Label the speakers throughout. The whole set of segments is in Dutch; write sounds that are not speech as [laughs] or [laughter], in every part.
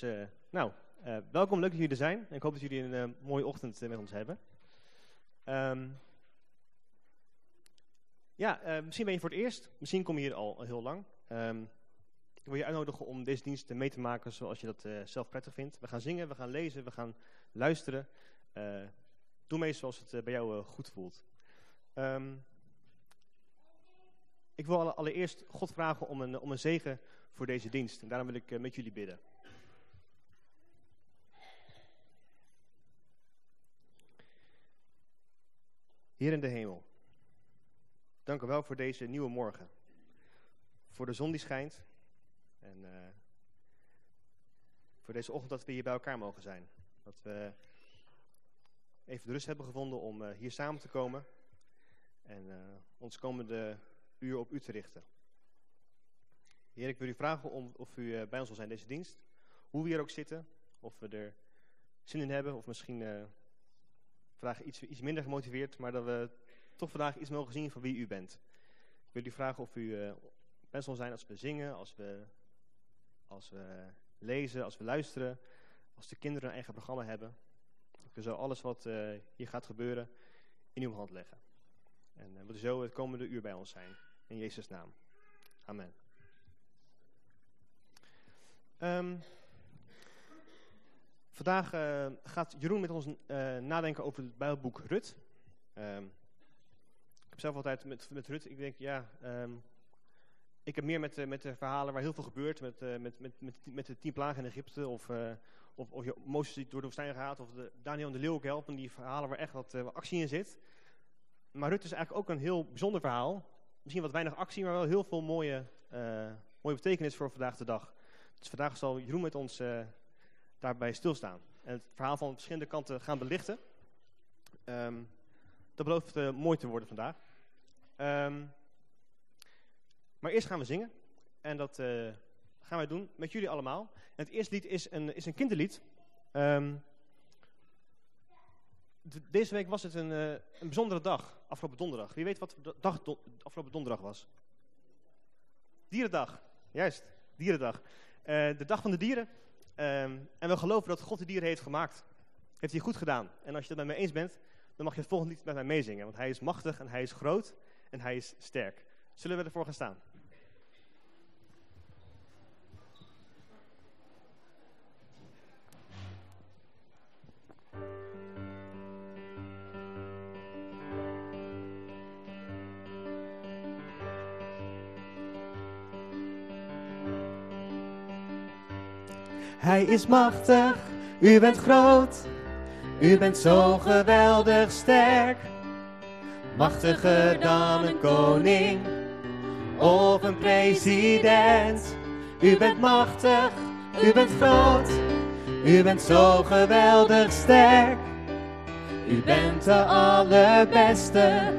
Speaker 1: Dus, uh, nou, uh, welkom, leuk dat jullie er zijn. Ik hoop dat jullie een uh, mooie ochtend met ons hebben. Um, ja, misschien ben je voor het eerst, misschien kom je hier al heel lang. Um, ik wil je uitnodigen om deze dienst mee te maken zoals je dat zelf prettig vindt. We gaan zingen, we gaan lezen, we gaan luisteren. doe mee zoals het bij jou goed voelt. Um, ik wil allereerst God vragen om een, om een zegen voor deze dienst. En daarom wil ik met jullie bidden. Heer in de hemel, dank u wel voor deze nieuwe morgen. Voor de zon die schijnt en uh, voor deze ochtend dat we hier bij elkaar mogen zijn. Dat we even de rust hebben gevonden om uh, hier samen te komen en uh, ons komende uur op u te richten. Heer, ik wil u vragen of u bij ons wil zijn deze dienst. Hoe we hier ook zitten, of we er zin in hebben, of misschien vandaag iets, iets minder gemotiveerd, maar dat we toch vandaag iets mogen zien van wie u bent. Ik wil u vragen of u uh, best zal zijn als we zingen, als we, als we lezen, als we luisteren, als de kinderen een eigen programma hebben. We zo alles wat uh, hier gaat gebeuren in uw hand leggen. En uh, we zo het komende uur bij ons zijn. In Jezus' naam. Amen. Um, Vandaag uh, gaat Jeroen met ons uh, nadenken over het Bijbelboek Rut. Um, ik heb zelf altijd met, met Rut, ik denk ja, um, ik heb meer met, uh, met de verhalen waar heel veel gebeurt, met, met, met, met, met de tien plagen in Egypte, of, of, of Mozes die door de woestijn gaat, of de Daniel en de leeuw helpen, die verhalen waar echt wat, wat actie in zit. Maar Rut is eigenlijk ook een heel bijzonder verhaal. Misschien wat weinig actie, maar wel heel veel mooie, mooie betekenis voor vandaag de dag. Dus vandaag zal Jeroen met ons daarbij stilstaan. En het verhaal van verschillende kanten gaan belichten. Um, dat belooft uh, mooi te worden vandaag. Um, maar eerst gaan we zingen. En dat uh, gaan wij doen met jullie allemaal. Het eerste lied is een, is een kinderlied. Um, deze week was het een, uh, een bijzondere dag, afgelopen donderdag. Wie weet wat de dag afgelopen donderdag was? Dierendag, juist, dierendag. de dag van de dieren. Um, en we geloven dat God de dieren heeft gemaakt. Heeft hij goed gedaan. En als je het met mij eens bent, dan mag je het volgende lied met mij meezingen. Want hij is machtig en hij is groot en hij is sterk. Zullen we ervoor gaan staan? Hij is machtig, u bent groot, u bent zo geweldig sterk. Machtiger dan een koning of een president. U bent machtig, u bent groot, u bent zo geweldig sterk. U bent de allerbeste,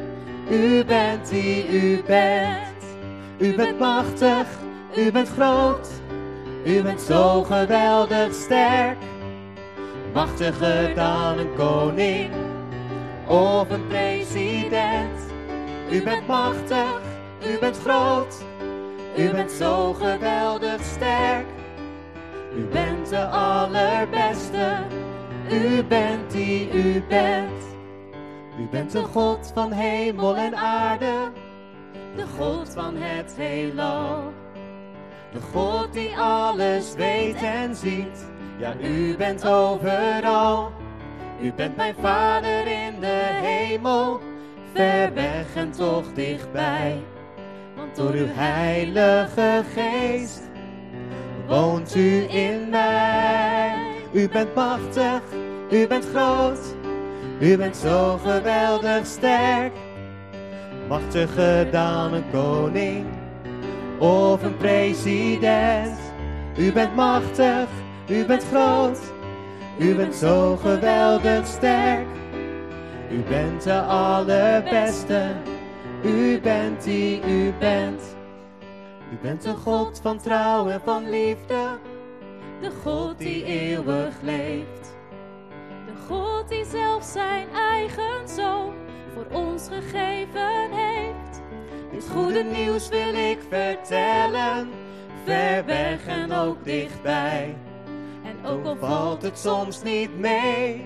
Speaker 1: u bent die u bent. U bent machtig, u bent groot. U bent zo geweldig sterk, machtiger dan een koning of een president. U bent machtig, u bent groot, u bent zo geweldig sterk. U bent de allerbeste, u bent die u bent. U bent de God van hemel en aarde, de God van het heelal. De God die alles weet en ziet. Ja, u bent overal. U bent mijn vader in de hemel. Ver weg en toch dichtbij. Want door uw heilige geest woont u in mij. U bent machtig, u bent groot. U bent zo geweldig sterk. Machtiger dan een koning of een president. U bent machtig, u bent groot, u bent zo geweldig sterk. U bent de allerbeste, u bent die u bent. U bent de God van trouw en van liefde, de God die eeuwig leeft.
Speaker 2: De God die zelf zijn eigen zoon voor ons gegeven heeft.
Speaker 3: Dit goede nieuws wil ik vertellen, ver weg en ook dichtbij.
Speaker 2: En
Speaker 3: ook al valt het soms niet mee.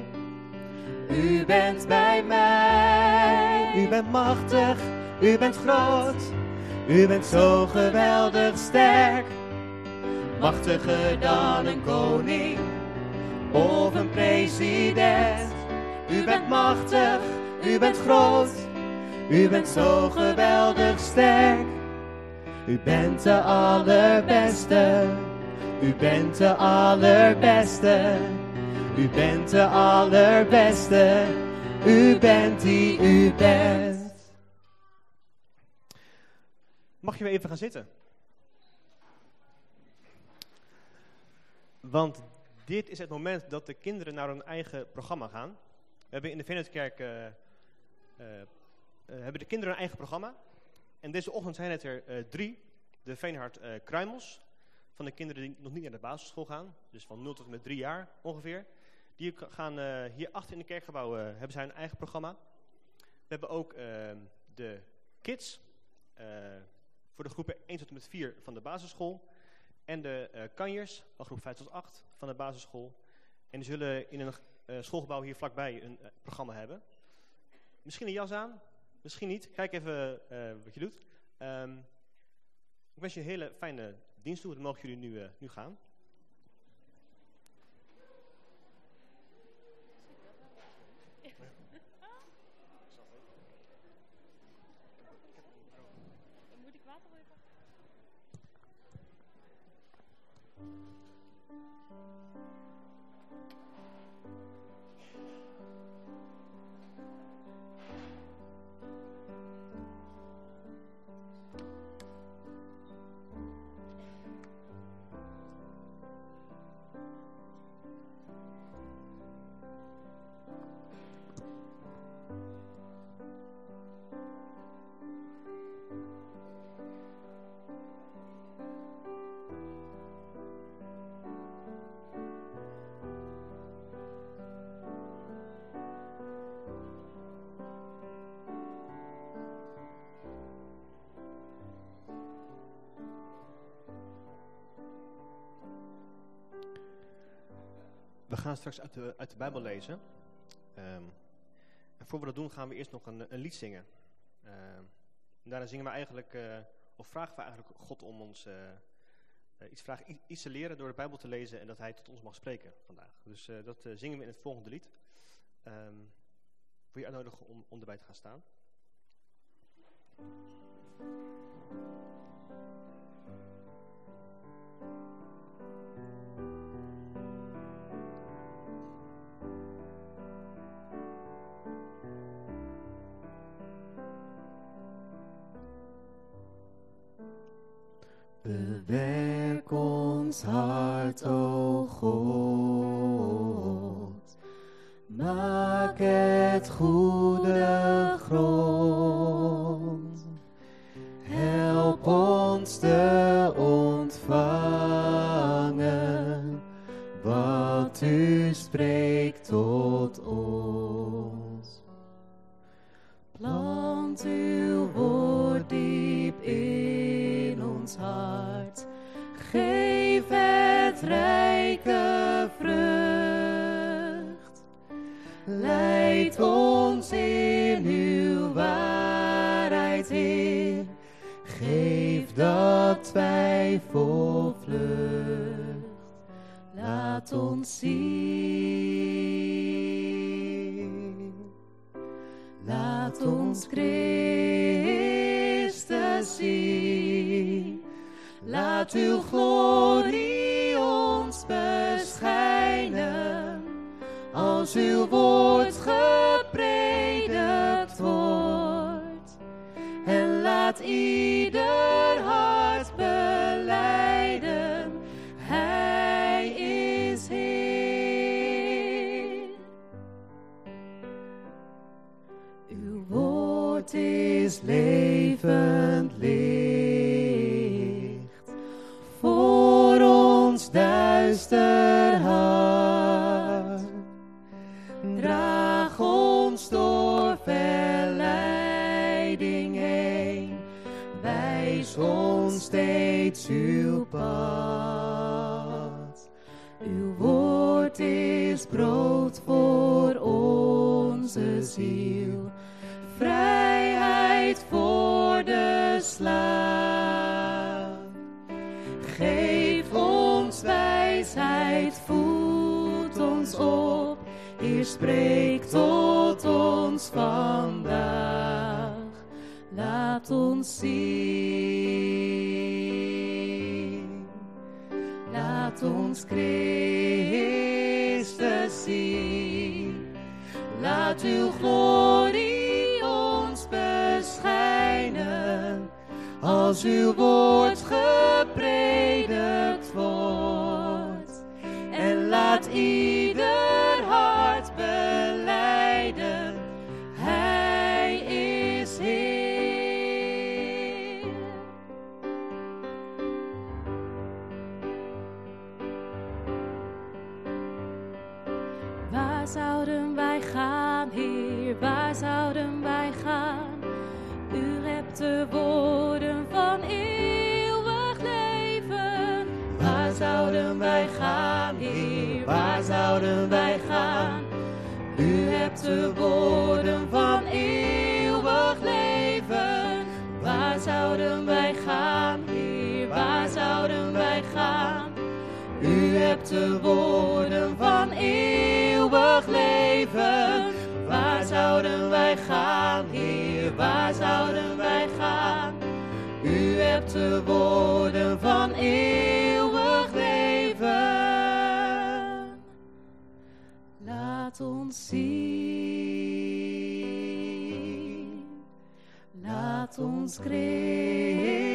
Speaker 3: U bent bij mij. U bent machtig, u bent groot. U bent zo geweldig sterk. Machtiger dan een koning of een president. U bent machtig, u bent groot. U bent zo geweldig sterk. U bent de allerbeste. U bent de allerbeste. U bent de allerbeste. U bent die u bent.
Speaker 1: Mag je weer even gaan zitten? Want dit is het moment dat de kinderen naar hun eigen programma gaan. We hebben in de Venetkerk uh, uh, hebben de kinderen een eigen programma. En deze ochtend zijn het er uh, drie. De Veenhard Kruimels, van de kinderen die nog niet naar de basisschool gaan. Dus van 0 tot en met 3 jaar ongeveer. Die gaan hier achter in de kerkgebouw, hebben zij een eigen programma. We hebben ook de kids, voor de groepen 1 tot en met 4 van de basisschool. En de uh, kanjers van groep 5 tot 8 van de basisschool. En die zullen in een uh, schoolgebouw hier vlakbij een uh, programma hebben. Misschien een jas aan, misschien niet. Kijk even wat je doet. Um, ik wens je een hele fijne dienst toe. Dan mogen jullie nu, nu gaan. We gaan straks uit de, uit de Bijbel lezen. Um, en voor we dat doen gaan we eerst nog een, een lied zingen. Uh, daarna zingen we eigenlijk, uh, of vragen we eigenlijk God om ons uh, iets, vragen, iets te leren door de Bijbel te lezen en dat hij tot ons mag spreken vandaag. Dus dat zingen we in het volgende lied. Um, wil je uitnodigen om, om erbij te gaan staan?
Speaker 3: Bewerk ons hart, o God. Maak het goede grond. Rijke vrucht. Leid ons in uw waarheid, Heer. Geef dat wij vol vlucht. Laat ons zien. Laat ons Christus zien. Laat uw glorie Als uw woord gepredikt wordt. En laat ieder hart beleiden. Hij is Heer. Uw woord is levend uw. Uw woord
Speaker 2: is brood voor onze ziel. Vrijheid voor de slaaf. Geef ons wijsheid, voed ons op. Heer, spreek tot ons vandaag. Laat ons zien. Uw glorie ons beschijnen. Als uw woord de woorden van eeuwig leven. Waar zouden wij gaan, Heer? Waar zouden wij gaan? U hebt de woorden van eeuwig leven. Waar zouden wij gaan, Heer? Waar zouden wij gaan? U hebt de woorden van eeuwig leven. Laat ons zien. Laat ons Christus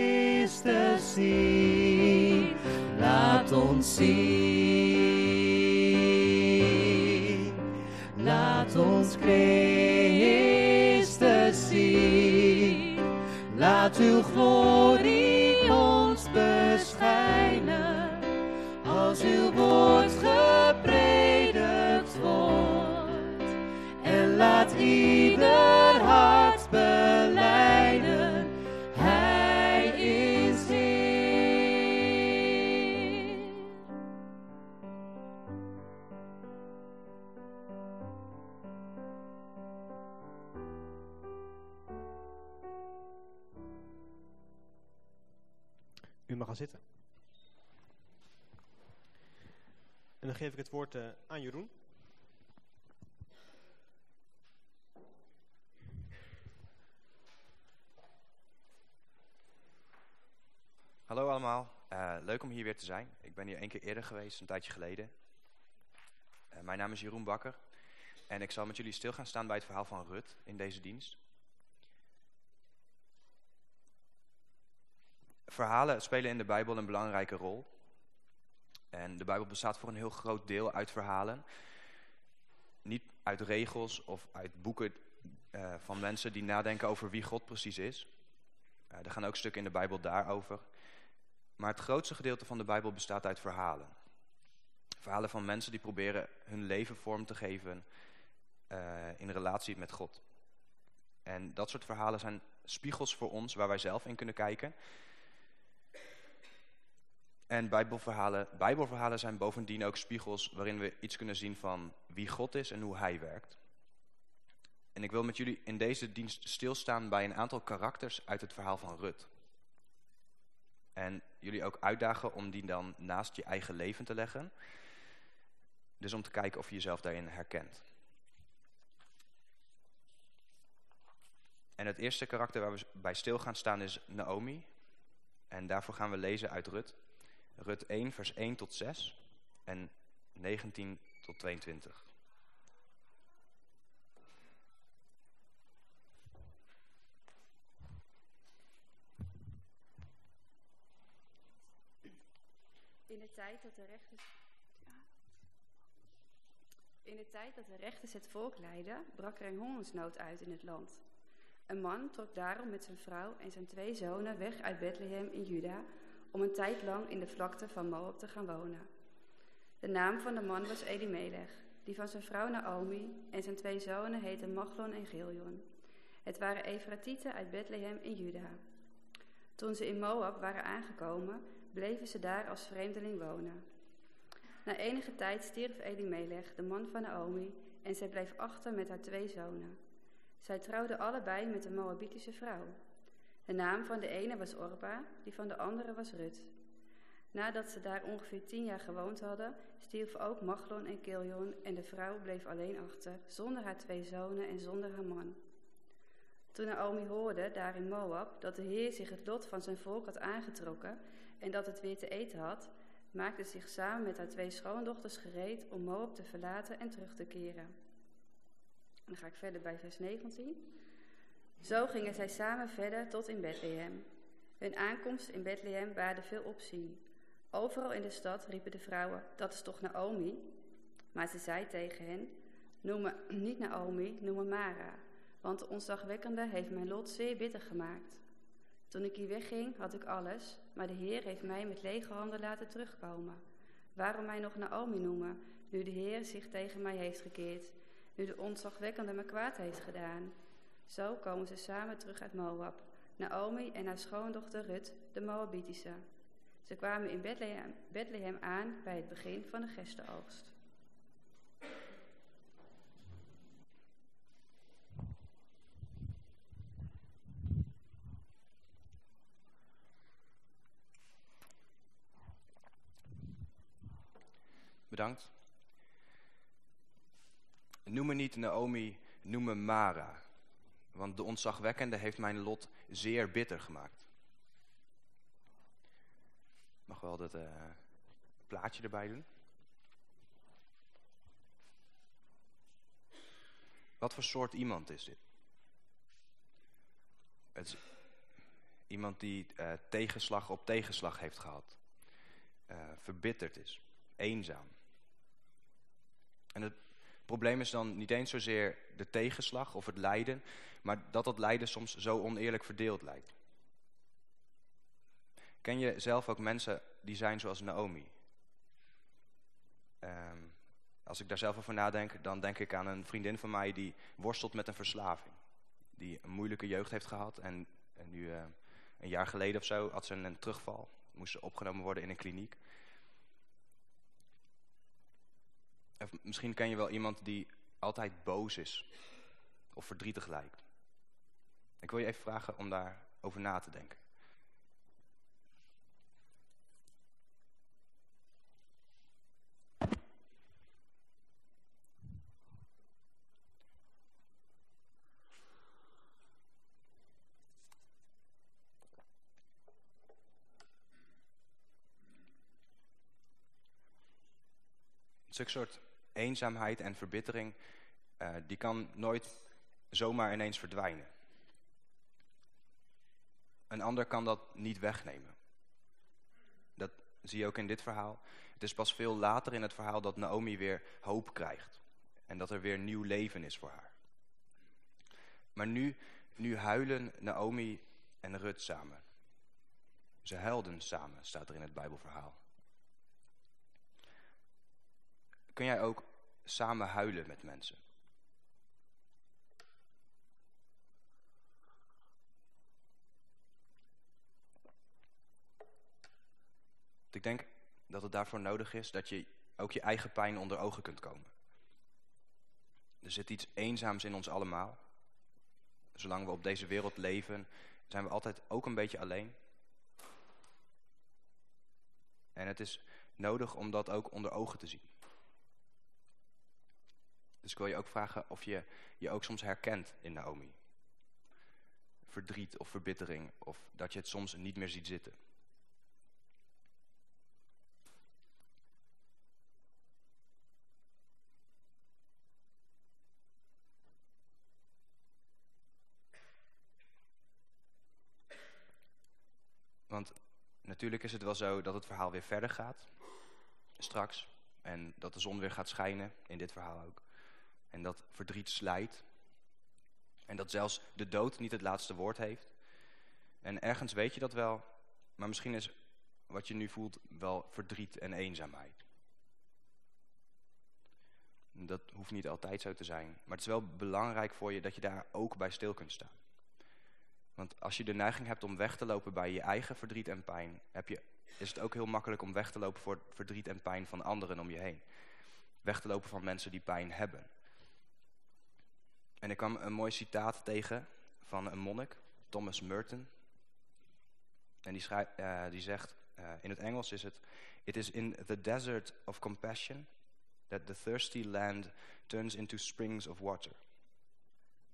Speaker 2: zien. Laat ons zien. Laat ons Christus zien. Laat uw glorie ons beschijnen. Als uw woord gepredikt
Speaker 1: geef ik het woord eh, aan Jeroen.
Speaker 4: Hallo allemaal, Eh, leuk om hier weer te zijn. Ik ben hier één keer eerder geweest, een tijdje geleden. Eh, mijn naam is Jeroen Bakker en ik zal met jullie stil gaan staan bij het verhaal van Rut in deze dienst. Verhalen spelen in de Bijbel een belangrijke rol. En de Bijbel bestaat voor een heel groot deel uit verhalen. Niet uit regels of uit boeken eh, van mensen die nadenken over wie God precies is. Eh, er gaan ook stukken in de Bijbel daarover. Maar het grootste gedeelte van de Bijbel bestaat uit verhalen. Verhalen van mensen die proberen hun leven vorm te geven eh, in relatie met God. En dat soort verhalen zijn spiegels voor ons waar wij zelf in kunnen kijken. En bijbelverhalen, bijbelverhalen zijn bovendien ook spiegels waarin we iets kunnen zien van wie God is en hoe hij werkt. En ik wil met jullie in deze dienst stilstaan bij een aantal karakters uit het verhaal van Rut. En jullie ook uitdagen om die dan naast je eigen leven te leggen. Dus om te kijken of je jezelf daarin herkent. En het eerste karakter waar we bij stil gaan staan is Naomi. En daarvoor gaan we lezen uit Rut. Rut 1 vers 1 tot 6 en 19 tot 22.
Speaker 5: In de tijd dat de rechters... In de tijd dat de rechters het volk leidden, brak er een hongersnood uit in het land. Een man trok daarom met zijn vrouw en zijn twee zonen weg uit Bethlehem in Juda om een tijd lang in de vlakte van Moab te gaan wonen. De naam van de man was Elimelech, die van zijn vrouw Naomi en zijn twee zonen heten Machlon en Giljon. Het waren Efratieten uit Bethlehem in Juda. Toen ze in Moab waren aangekomen, bleven ze daar als vreemdeling wonen. Na enige tijd stierf Elimelech, de man van Naomi, en zij bleef achter met haar twee zonen. Zij trouwden allebei met een Moabitische vrouw. De naam van de ene was Orpa, die van de andere was Rut. Nadat ze daar ongeveer tien jaar gewoond hadden, stierven ook Machlon en Kiljon en de vrouw bleef alleen achter, zonder haar twee zonen en zonder haar man. Toen Naomi hoorde, daar in Moab, dat de Heer zich het lot van zijn volk had aangetrokken en dat het weer te eten had, maakte zich samen met haar twee schoondochters gereed om Moab te verlaten en terug te keren. Dan ga ik verder bij vers 19. Zo gingen zij samen verder tot in Bethlehem. Hun aankomst in Bethlehem baarde veel opzien. Overal in de stad riepen de vrouwen, dat is toch Naomi? Maar ze zei tegen hen, noem me [clears throat] niet Naomi, noem me Mara, want de onzagwekkende heeft mijn lot zeer bitter gemaakt. Toen ik hier wegging, had ik alles, maar de Heer heeft mij met lege handen laten terugkomen. Waarom mij nog Naomi noemen, nu de Heer zich tegen mij heeft gekeerd, nu de ontzagwekkende me kwaad heeft gedaan? Zo komen ze samen terug uit Moab, Naomi en haar schoondochter Rut, de Moabitische. Ze kwamen in Bethlehem, aan bij het begin van de gerstenoogst.
Speaker 4: Bedankt. Noem me niet Naomi, noem me Mara. Want de ontzagwekkende heeft mijn lot zeer bitter gemaakt. Mag wel dat uh, plaatje erbij doen. Wat voor soort iemand is dit? Het is iemand die uh, tegenslag op tegenslag heeft gehad. Uh, verbitterd is. Eenzaam. En het probleem is dan niet eens zozeer de tegenslag of het lijden, maar dat dat lijden soms zo oneerlijk verdeeld lijkt. Ken je zelf ook mensen die zijn zoals Naomi? Um, als ik daar zelf over nadenk, dan denk ik aan een vriendin van mij die worstelt met een verslaving. Die een moeilijke jeugd heeft gehad en, nu uh, een jaar geleden of zo had ze een terugval. Moest ze opgenomen worden in een kliniek. Of misschien ken je wel iemand die altijd boos is of verdrietig lijkt. Ik wil je even vragen om daarover na te denken. Zulke soort eenzaamheid en verbittering, uh, die kan nooit zomaar ineens verdwijnen. Een ander kan dat niet wegnemen. Dat zie je ook in dit verhaal. Het is pas veel later in het verhaal dat Naomi weer hoop krijgt. En dat er weer nieuw leven is voor haar. Maar nu, nu huilen Naomi en Rut samen. Ze huilden samen, staat er in het Bijbelverhaal. Kun jij ook samen huilen met mensen. Ik denk dat het daarvoor nodig is dat je ook je eigen pijn onder ogen kunt komen. Er zit iets eenzaams in ons allemaal. Zolang we op deze wereld leven, zijn we altijd ook een beetje alleen. En het is nodig om dat ook onder ogen te zien. Dus ik wil je ook vragen of je je ook soms herkent in Naomi. Verdriet of verbittering of dat je het soms niet meer ziet zitten. Want natuurlijk is het wel zo dat het verhaal weer verder gaat. Straks. En dat de zon weer gaat schijnen. In dit verhaal ook. En dat verdriet slijt. En dat zelfs de dood niet het laatste woord heeft. En ergens weet je dat wel. Maar misschien is wat je nu voelt wel verdriet en eenzaamheid. Dat hoeft niet altijd zo te zijn. Maar het is wel belangrijk voor je dat je daar ook bij stil kunt staan. Want als je de neiging hebt om weg te lopen bij je eigen verdriet en pijn... heb je is het ook heel makkelijk om weg te lopen voor verdriet en pijn van anderen om je heen. Weg te lopen van mensen die pijn hebben. En ik kwam een mooi citaat tegen van een monnik, Thomas Merton. En die, uh, die zegt, uh, in het Engels is het... It is in the desert of compassion that the thirsty land turns into springs of water.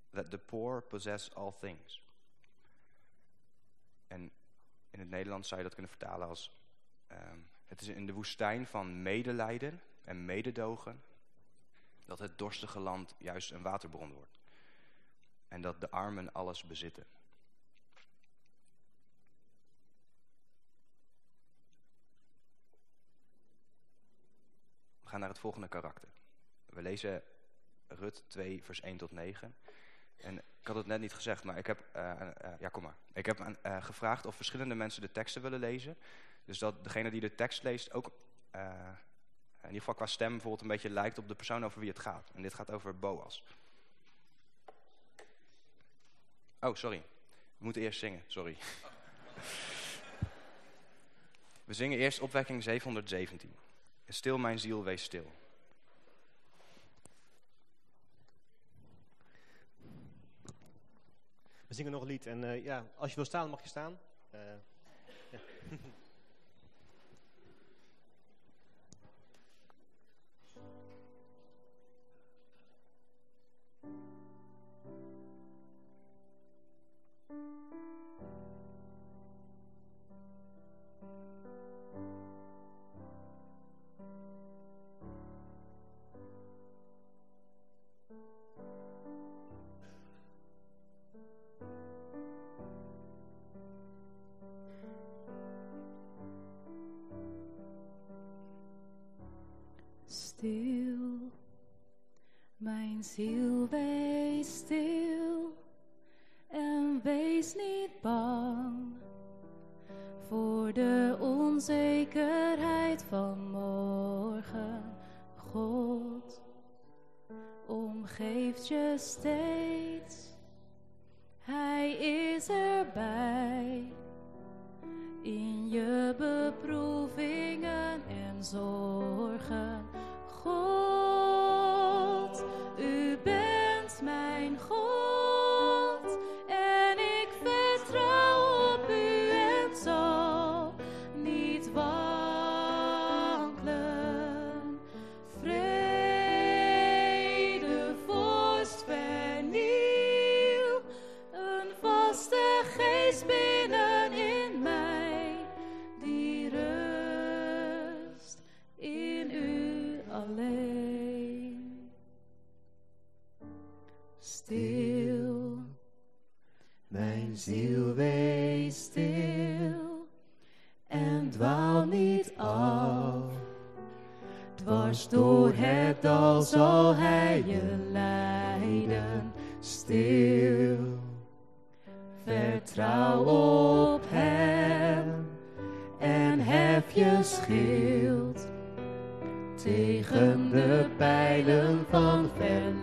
Speaker 4: That the poor possess all things. En in het Nederlands zou je dat kunnen vertalen als... Um, het is in de woestijn van medelijden en mededogen... dat het dorstige land juist een waterbron wordt. En dat de armen alles bezitten. We gaan naar het volgende karakter. We lezen Rut 2 vers 1 tot 9... En ik had het net niet gezegd, maar ik heb, uh, uh, ja kom maar. Ik heb uh, gevraagd of verschillende mensen de teksten willen lezen. Dus dat degene die de tekst leest ook, in ieder geval qua stem bijvoorbeeld een beetje lijkt op de persoon over wie het gaat. En dit gaat over Boas. Oh, sorry. We moeten eerst zingen, sorry. We zingen eerst opwekking 717. Stil mijn ziel, wees stil.
Speaker 1: We zingen nog een lied. En uh, ja, als je wil staan, mag je staan. Uh, ja. [laughs]
Speaker 2: ziel, wees stil en wees niet bang voor de onzekerheid van morgen. God omgeeft je steeds, Hij is erbij in je beproevingen en zorgen.
Speaker 3: Dal zal hij je leiden. Stil, vertrouw op hem en hef je schild tegen de pijlen van verleiding.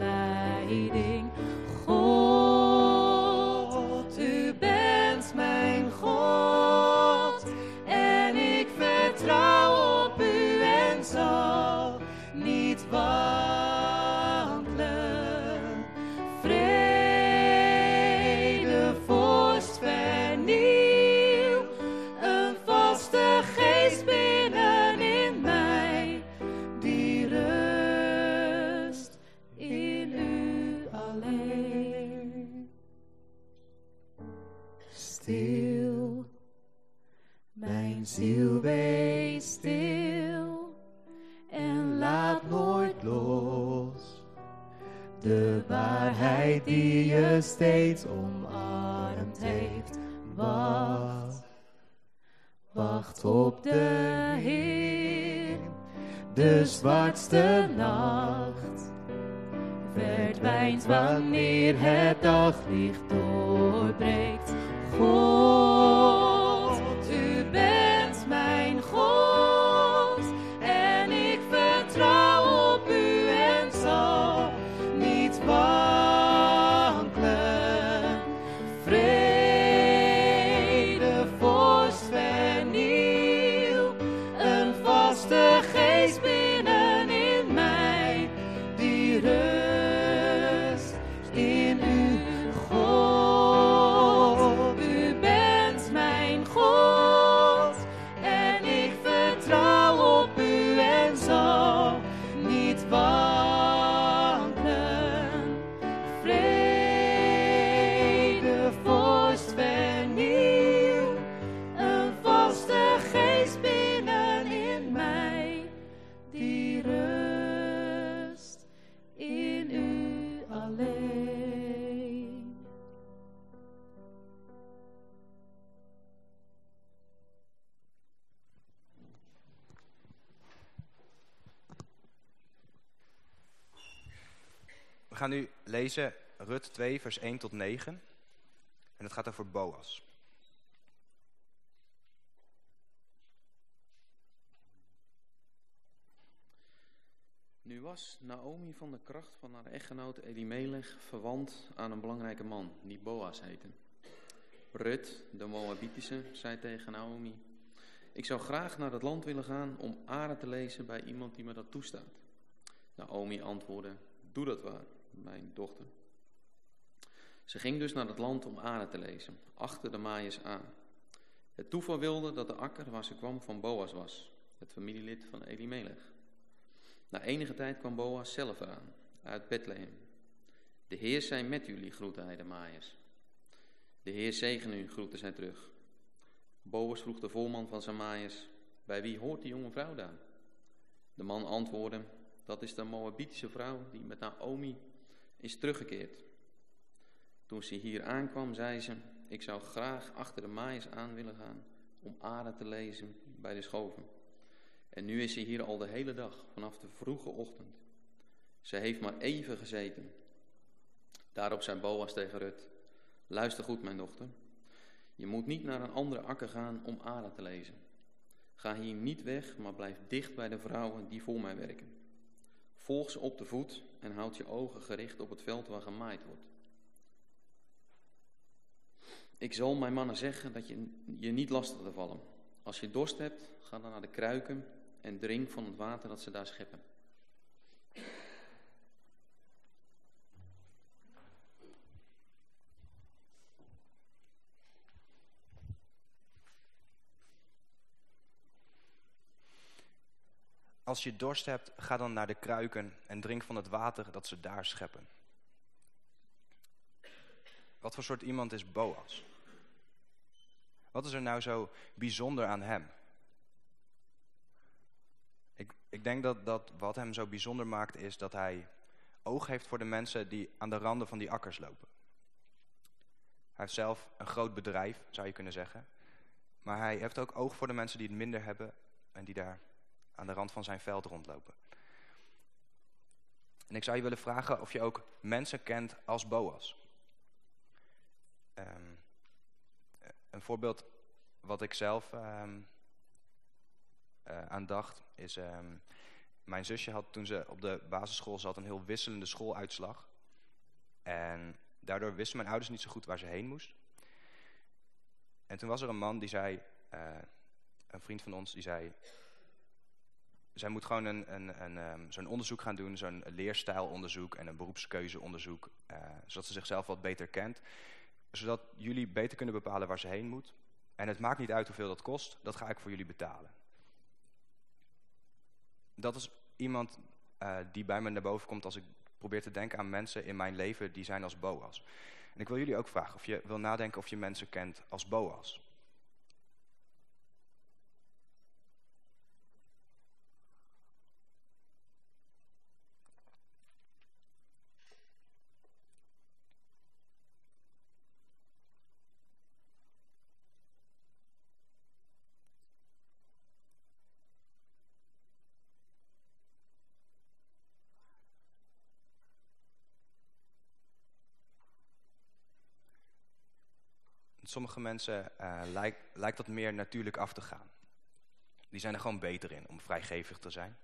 Speaker 3: Steeds omarmd heeft, wacht. Wacht op de Heer, de zwartste nacht verdwijnt wanneer het daglicht doorbreekt. God, u bent mijn God
Speaker 4: lezen Rut 2, vers 1 tot 9. En het gaat over Boas.
Speaker 6: Nu was Naomi van de kracht van haar echtgenoot Elimelech verwant aan een belangrijke man, die Boas heette. Rut, de Moabitische, zei tegen Naomi, ik zou graag naar het land willen gaan om Aren te lezen bij iemand die me dat toestaat. Naomi antwoordde, doe dat waar, mijn dochter. Ze ging dus naar het land om Aren te lezen, achter de maaiers aan. Het toeval wilde dat de akker waar ze kwam van Boas was, het familielid van Elimelech. Na enige tijd kwam Boas zelf eraan, uit Bethlehem. De Heer zij met jullie, groette hij de maaiers. De Heer zegen u, groette zij terug. Boas vroeg de voorman van zijn maaiers, bij wie hoort die jonge vrouw daar? De man antwoordde, dat is de Moabitische vrouw die met Naomi is teruggekeerd. Toen ze hier aankwam, zei ze, ik zou graag achter de maaiers aan willen gaan om aarde te lezen bij de schoven. En nu is ze hier al de hele dag, vanaf de vroege ochtend. Ze heeft maar even gezeten. Daarop zei Boas tegen Rut, luister goed mijn dochter. Je moet niet naar een andere akker gaan om aarde te lezen. Ga hier niet weg, maar blijf dicht bij de vrouwen die voor mij werken. Volg ze op de voet en houd je ogen gericht op het veld waar gemaaid wordt. Ik zal mijn mannen zeggen dat je je niet lastig te vallen. Als je dorst hebt, ga dan naar de kruiken en drink van het water dat ze daar scheppen.
Speaker 4: Als je dorst hebt, ga dan naar de kruiken en drink van het water dat ze daar scheppen. Wat voor soort iemand is Boas? Wat is er nou zo bijzonder aan hem? Ik, ik denk dat, dat wat hem zo bijzonder maakt is dat hij oog heeft voor de mensen die aan de randen van die akkers lopen. Hij heeft zelf een groot bedrijf, zou je kunnen zeggen. Maar hij heeft ook oog voor de mensen die het minder hebben en die daar aan de rand van zijn veld rondlopen. En ik zou je willen vragen of je ook mensen kent als Boas. Um, een voorbeeld wat ik zelf um, aan dacht is... Um, mijn zusje had toen ze op de basisschool zat een heel wisselende schooluitslag. En daardoor wisten mijn ouders niet zo goed waar ze heen moest. En toen was er een man die zei, uh, een vriend van ons, die zei zij moet gewoon een, een, een, um, zo'n onderzoek gaan doen, zo'n leerstijlonderzoek en een beroepskeuzeonderzoek, uh, zodat ze zichzelf wat beter kent. Zodat jullie beter kunnen bepalen waar ze heen moet. En het maakt niet uit hoeveel dat kost, dat ga ik voor jullie betalen. Dat is iemand uh, die bij me naar boven komt als ik probeer te denken aan mensen in mijn leven die zijn als Boas. En ik wil jullie ook vragen of je wil nadenken of je mensen kent als Boas. Sommige mensen uh, lijkt, lijkt dat meer natuurlijk af te gaan. Die zijn er gewoon beter in om vrijgevig te zijn.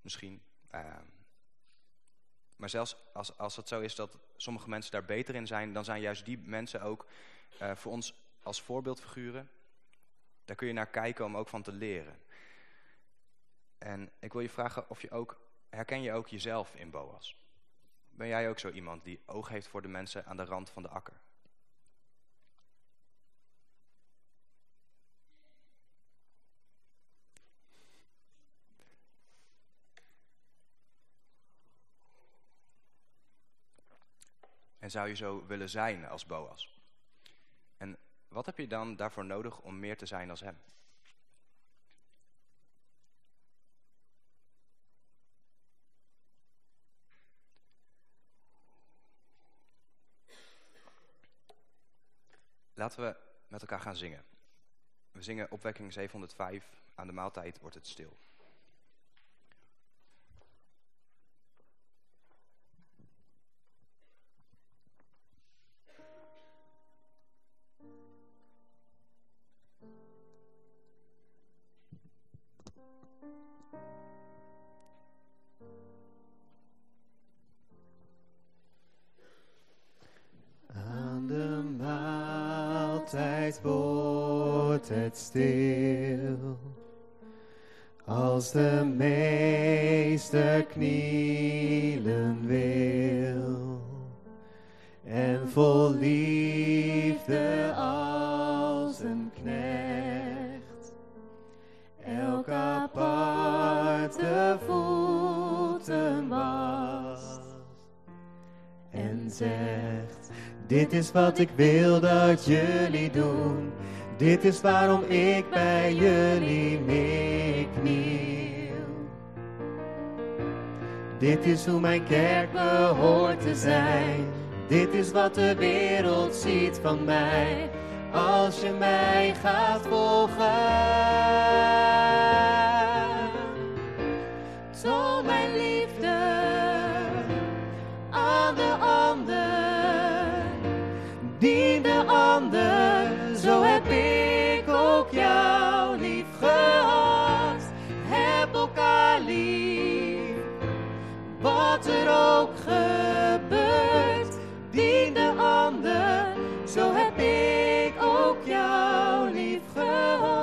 Speaker 4: Misschien. Uh, maar zelfs als, als het zo is dat sommige mensen daar beter in zijn... dan zijn juist die mensen ook uh, voor ons als voorbeeldfiguren. Daar kun je naar kijken om ook van te leren. En ik wil je vragen of je ook... Herken je ook jezelf in Boas? Ben jij ook zo iemand die oog heeft voor de mensen aan de rand van de akker? En zou je zo willen zijn als Boas? En wat heb je dan daarvoor nodig om meer te zijn als hem? Laten we met elkaar gaan zingen. We zingen opwekking 705. Aan de maaltijd wordt het stil.
Speaker 3: Wat ik wil dat jullie doen. Dit is waarom ik bij jullie neerkniel. Dit is hoe mijn kerk behoort te zijn. Dit is wat de wereld ziet van mij. Als je mij gaat volgen. Ook gebeurt. Dien de ander, zo heb ik ook jou lief gehad.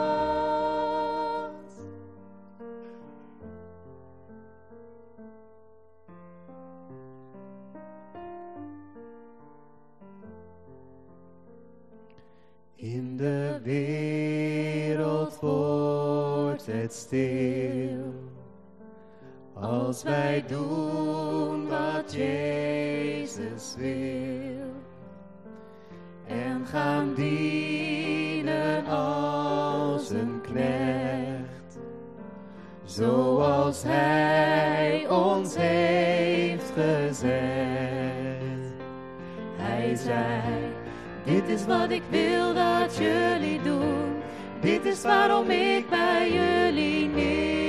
Speaker 3: In de wereld wordt het stil. Als wij doen wat Jezus wil. En gaan dienen als een knecht. Zoals Hij ons heeft gezegd. Hij zei, dit is wat ik wil dat jullie doen. Dit is waarom ik bij jullie neerkniel.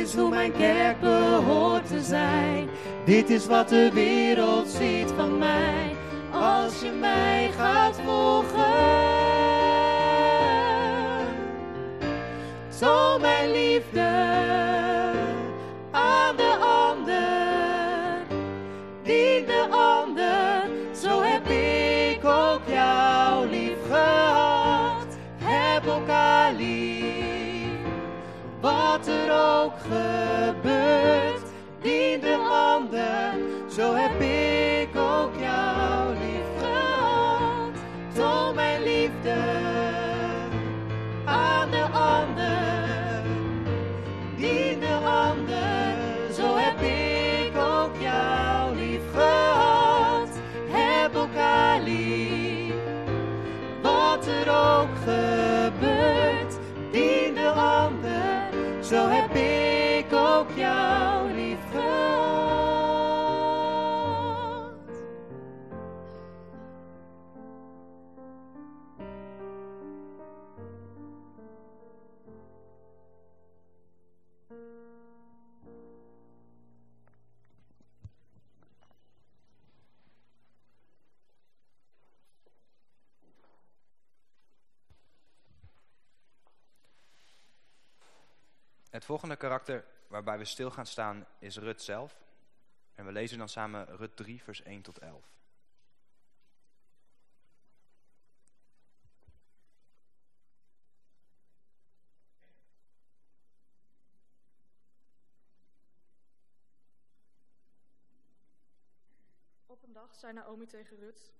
Speaker 3: Is hoe mijn kerk behoort te zijn. Dit is wat de wereld ziet van mij. Als je mij gaat volgen. Toon mijn liefde wat er ook gebeurt. Dien de ander, zo heb ik ook jou lief gehad. Toon mijn liefde aan de ander. Dien de ander, zo heb ik ook jou lief gehad. Heb elkaar lief, wat er ook gebeurt. Ander, zo heb
Speaker 4: Het volgende karakter waarbij we stil gaan staan is Rut zelf. En we lezen dan samen Rut 3 vers 1 tot 11.
Speaker 7: Op een dag zei Naomi tegen Rut: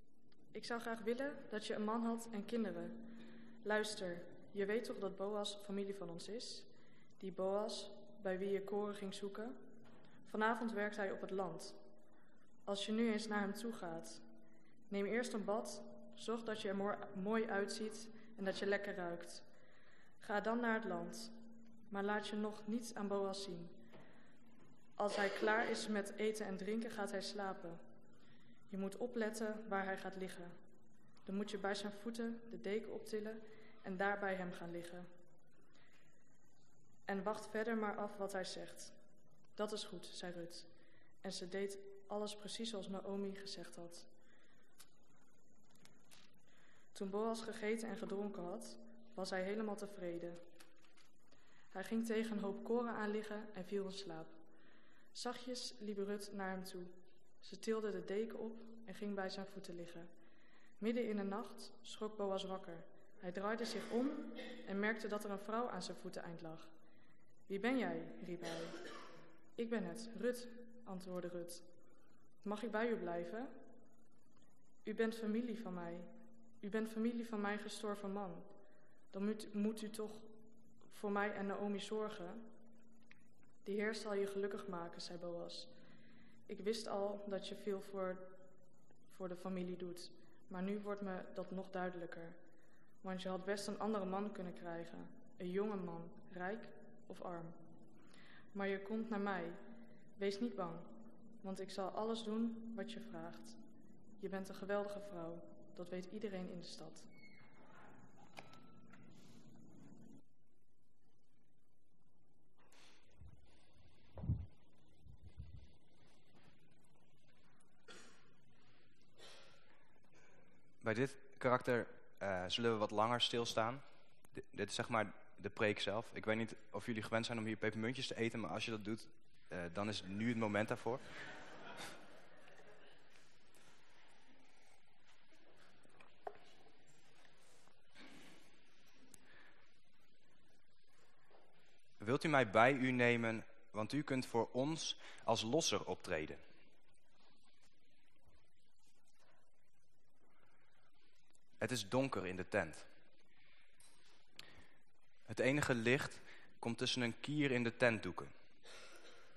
Speaker 7: Ik zou graag willen dat je een man had en kinderen. Luister, je weet toch dat Boas familie van ons is? Die Boas, bij wie je koren ging zoeken? Vanavond werkt hij op het land. Als je nu eens naar hem toe gaat, neem eerst een bad, zorg dat je er mooi- uitziet en dat je lekker ruikt. Ga dan naar het land, maar laat je nog niet aan Boas zien. Als hij klaar is met eten en drinken, gaat hij slapen. Je moet opletten waar hij gaat liggen. Dan moet je bij zijn voeten de deken optillen en daar bij hem gaan liggen. En wacht verder maar af wat hij zegt. Dat is goed, zei Rut. En ze deed alles precies zoals Naomi gezegd had. Toen Boas gegeten en gedronken had, was hij helemaal tevreden. Hij ging tegen een hoop koren aan liggen en viel in slaap. Zachtjes liep Rut naar hem toe. Ze tilde de deken op en ging bij zijn voeten liggen. Midden in de nacht schrok Boas wakker. Hij draaide zich om en merkte dat er een vrouw aan zijn voeteneind lag. Wie ben jij? riep hij. Ik ben het, Rut, antwoordde Rut. Mag ik bij u blijven? U bent familie van mij. U bent familie van mijn gestorven man. Dan moet, u toch voor mij en Naomi zorgen? De Heer zal je gelukkig maken, zei Boas. Ik wist al dat je veel voor, voor de familie doet, maar nu wordt me dat nog duidelijker. Want je had best een andere man kunnen krijgen, een jonge man, rijk of arm. Maar je komt naar mij. Wees niet bang, want ik zal alles doen wat je vraagt. Je bent een geweldige vrouw, dat weet iedereen in de stad.
Speaker 4: Bij dit karakter uh, zullen we wat langer stilstaan. Dit is zeg maar de preek zelf. Ik weet niet of jullie gewend zijn om hier pepermuntjes te eten, maar als je dat doet, uh, dan is nu het moment daarvoor. Wilt u mij bij u nemen, want u kunt voor ons als losser optreden. Het is donker in de tent. Het enige licht komt tussen een kier in de tentdoeken.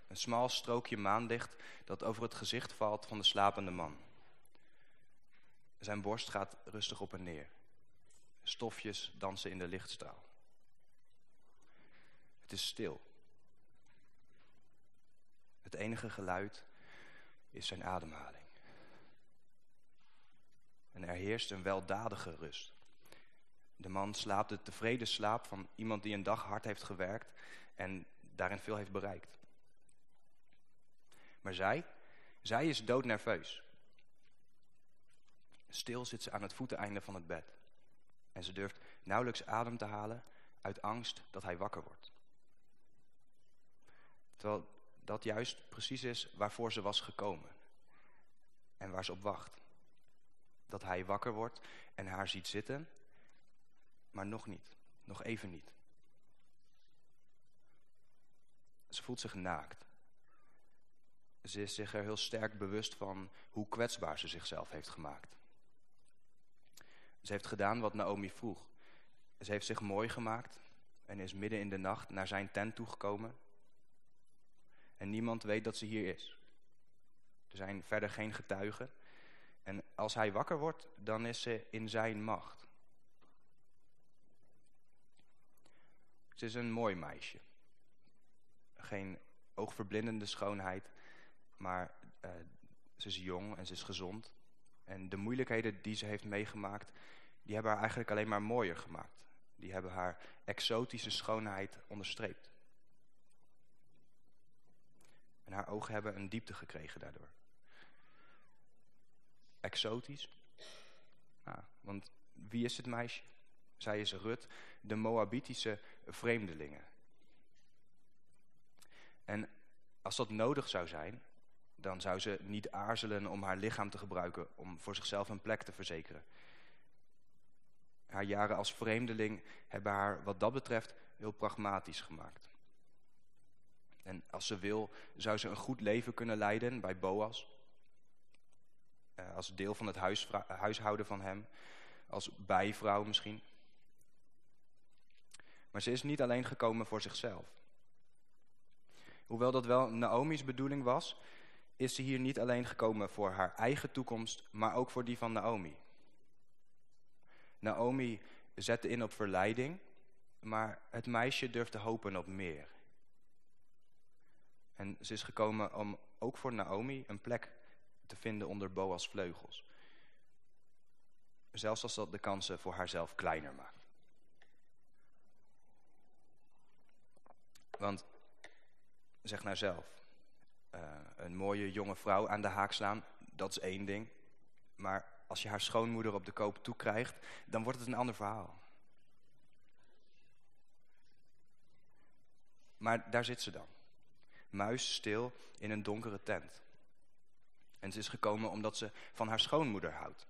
Speaker 4: Een smal strookje maanlicht dat over het gezicht valt van de slapende man. Zijn borst gaat rustig op en neer. Stofjes dansen in de lichtstraal. Het is stil. Het enige geluid is zijn ademhaling. En er heerst een weldadige rust. De man slaapt de tevreden slaap van iemand die een dag hard heeft gewerkt en daarin veel heeft bereikt. Maar zij, zij is doodnerveus. Stil zit ze aan het voeteneinde van het bed. En ze durft nauwelijks adem te halen uit angst dat hij wakker wordt. Terwijl dat juist precies is waarvoor ze was gekomen. En waar ze op wacht. Dat hij wakker wordt en haar ziet zitten, maar nog niet. Nog even niet. Ze voelt zich naakt. Ze is zich er heel sterk bewust van hoe kwetsbaar ze zichzelf heeft gemaakt. Ze heeft gedaan wat Naomi vroeg. Ze heeft zich mooi gemaakt en is midden in de nacht naar zijn tent toegekomen. En niemand weet dat ze hier is. Er zijn verder geen getuigen. En als hij wakker wordt, dan is ze in zijn macht. Ze is een mooi meisje. Geen oogverblindende schoonheid, maar uh, ze is jong en ze is gezond. En de moeilijkheden die ze heeft meegemaakt, die hebben haar eigenlijk alleen maar mooier gemaakt. Die hebben haar exotische schoonheid onderstreept. En haar ogen hebben een diepte gekregen daardoor exotisch. want wie is het meisje? Zij is Rut, de Moabitische vreemdelingen. En als dat nodig zou zijn, dan zou ze niet aarzelen om haar lichaam te gebruiken om voor zichzelf een plek te verzekeren. Haar jaren als vreemdeling hebben haar wat dat betreft heel pragmatisch gemaakt. En als ze wil, zou ze een goed leven kunnen leiden bij Boas. Uh, als deel van het huishouden van hem. Als bijvrouw misschien. Maar ze is niet alleen gekomen voor zichzelf. Hoewel dat wel Naomi's bedoeling was, is ze hier niet alleen gekomen voor haar eigen toekomst, maar ook voor die van Naomi. Naomi zette in op verleiding, maar het meisje durfde hopen op meer. En ze is gekomen om ook voor Naomi een plek te vinden onder Boas vleugels. Zelfs als dat de kansen voor haarzelf kleiner maakt. Want, zeg nou zelf, uh, een mooie jonge vrouw aan de haak slaan, dat is één ding. Maar als je haar schoonmoeder op de koop toekrijgt, dan wordt het een ander verhaal. Maar daar zit ze dan. Muis stil in een donkere tent. En ze is gekomen omdat ze van haar schoonmoeder houdt.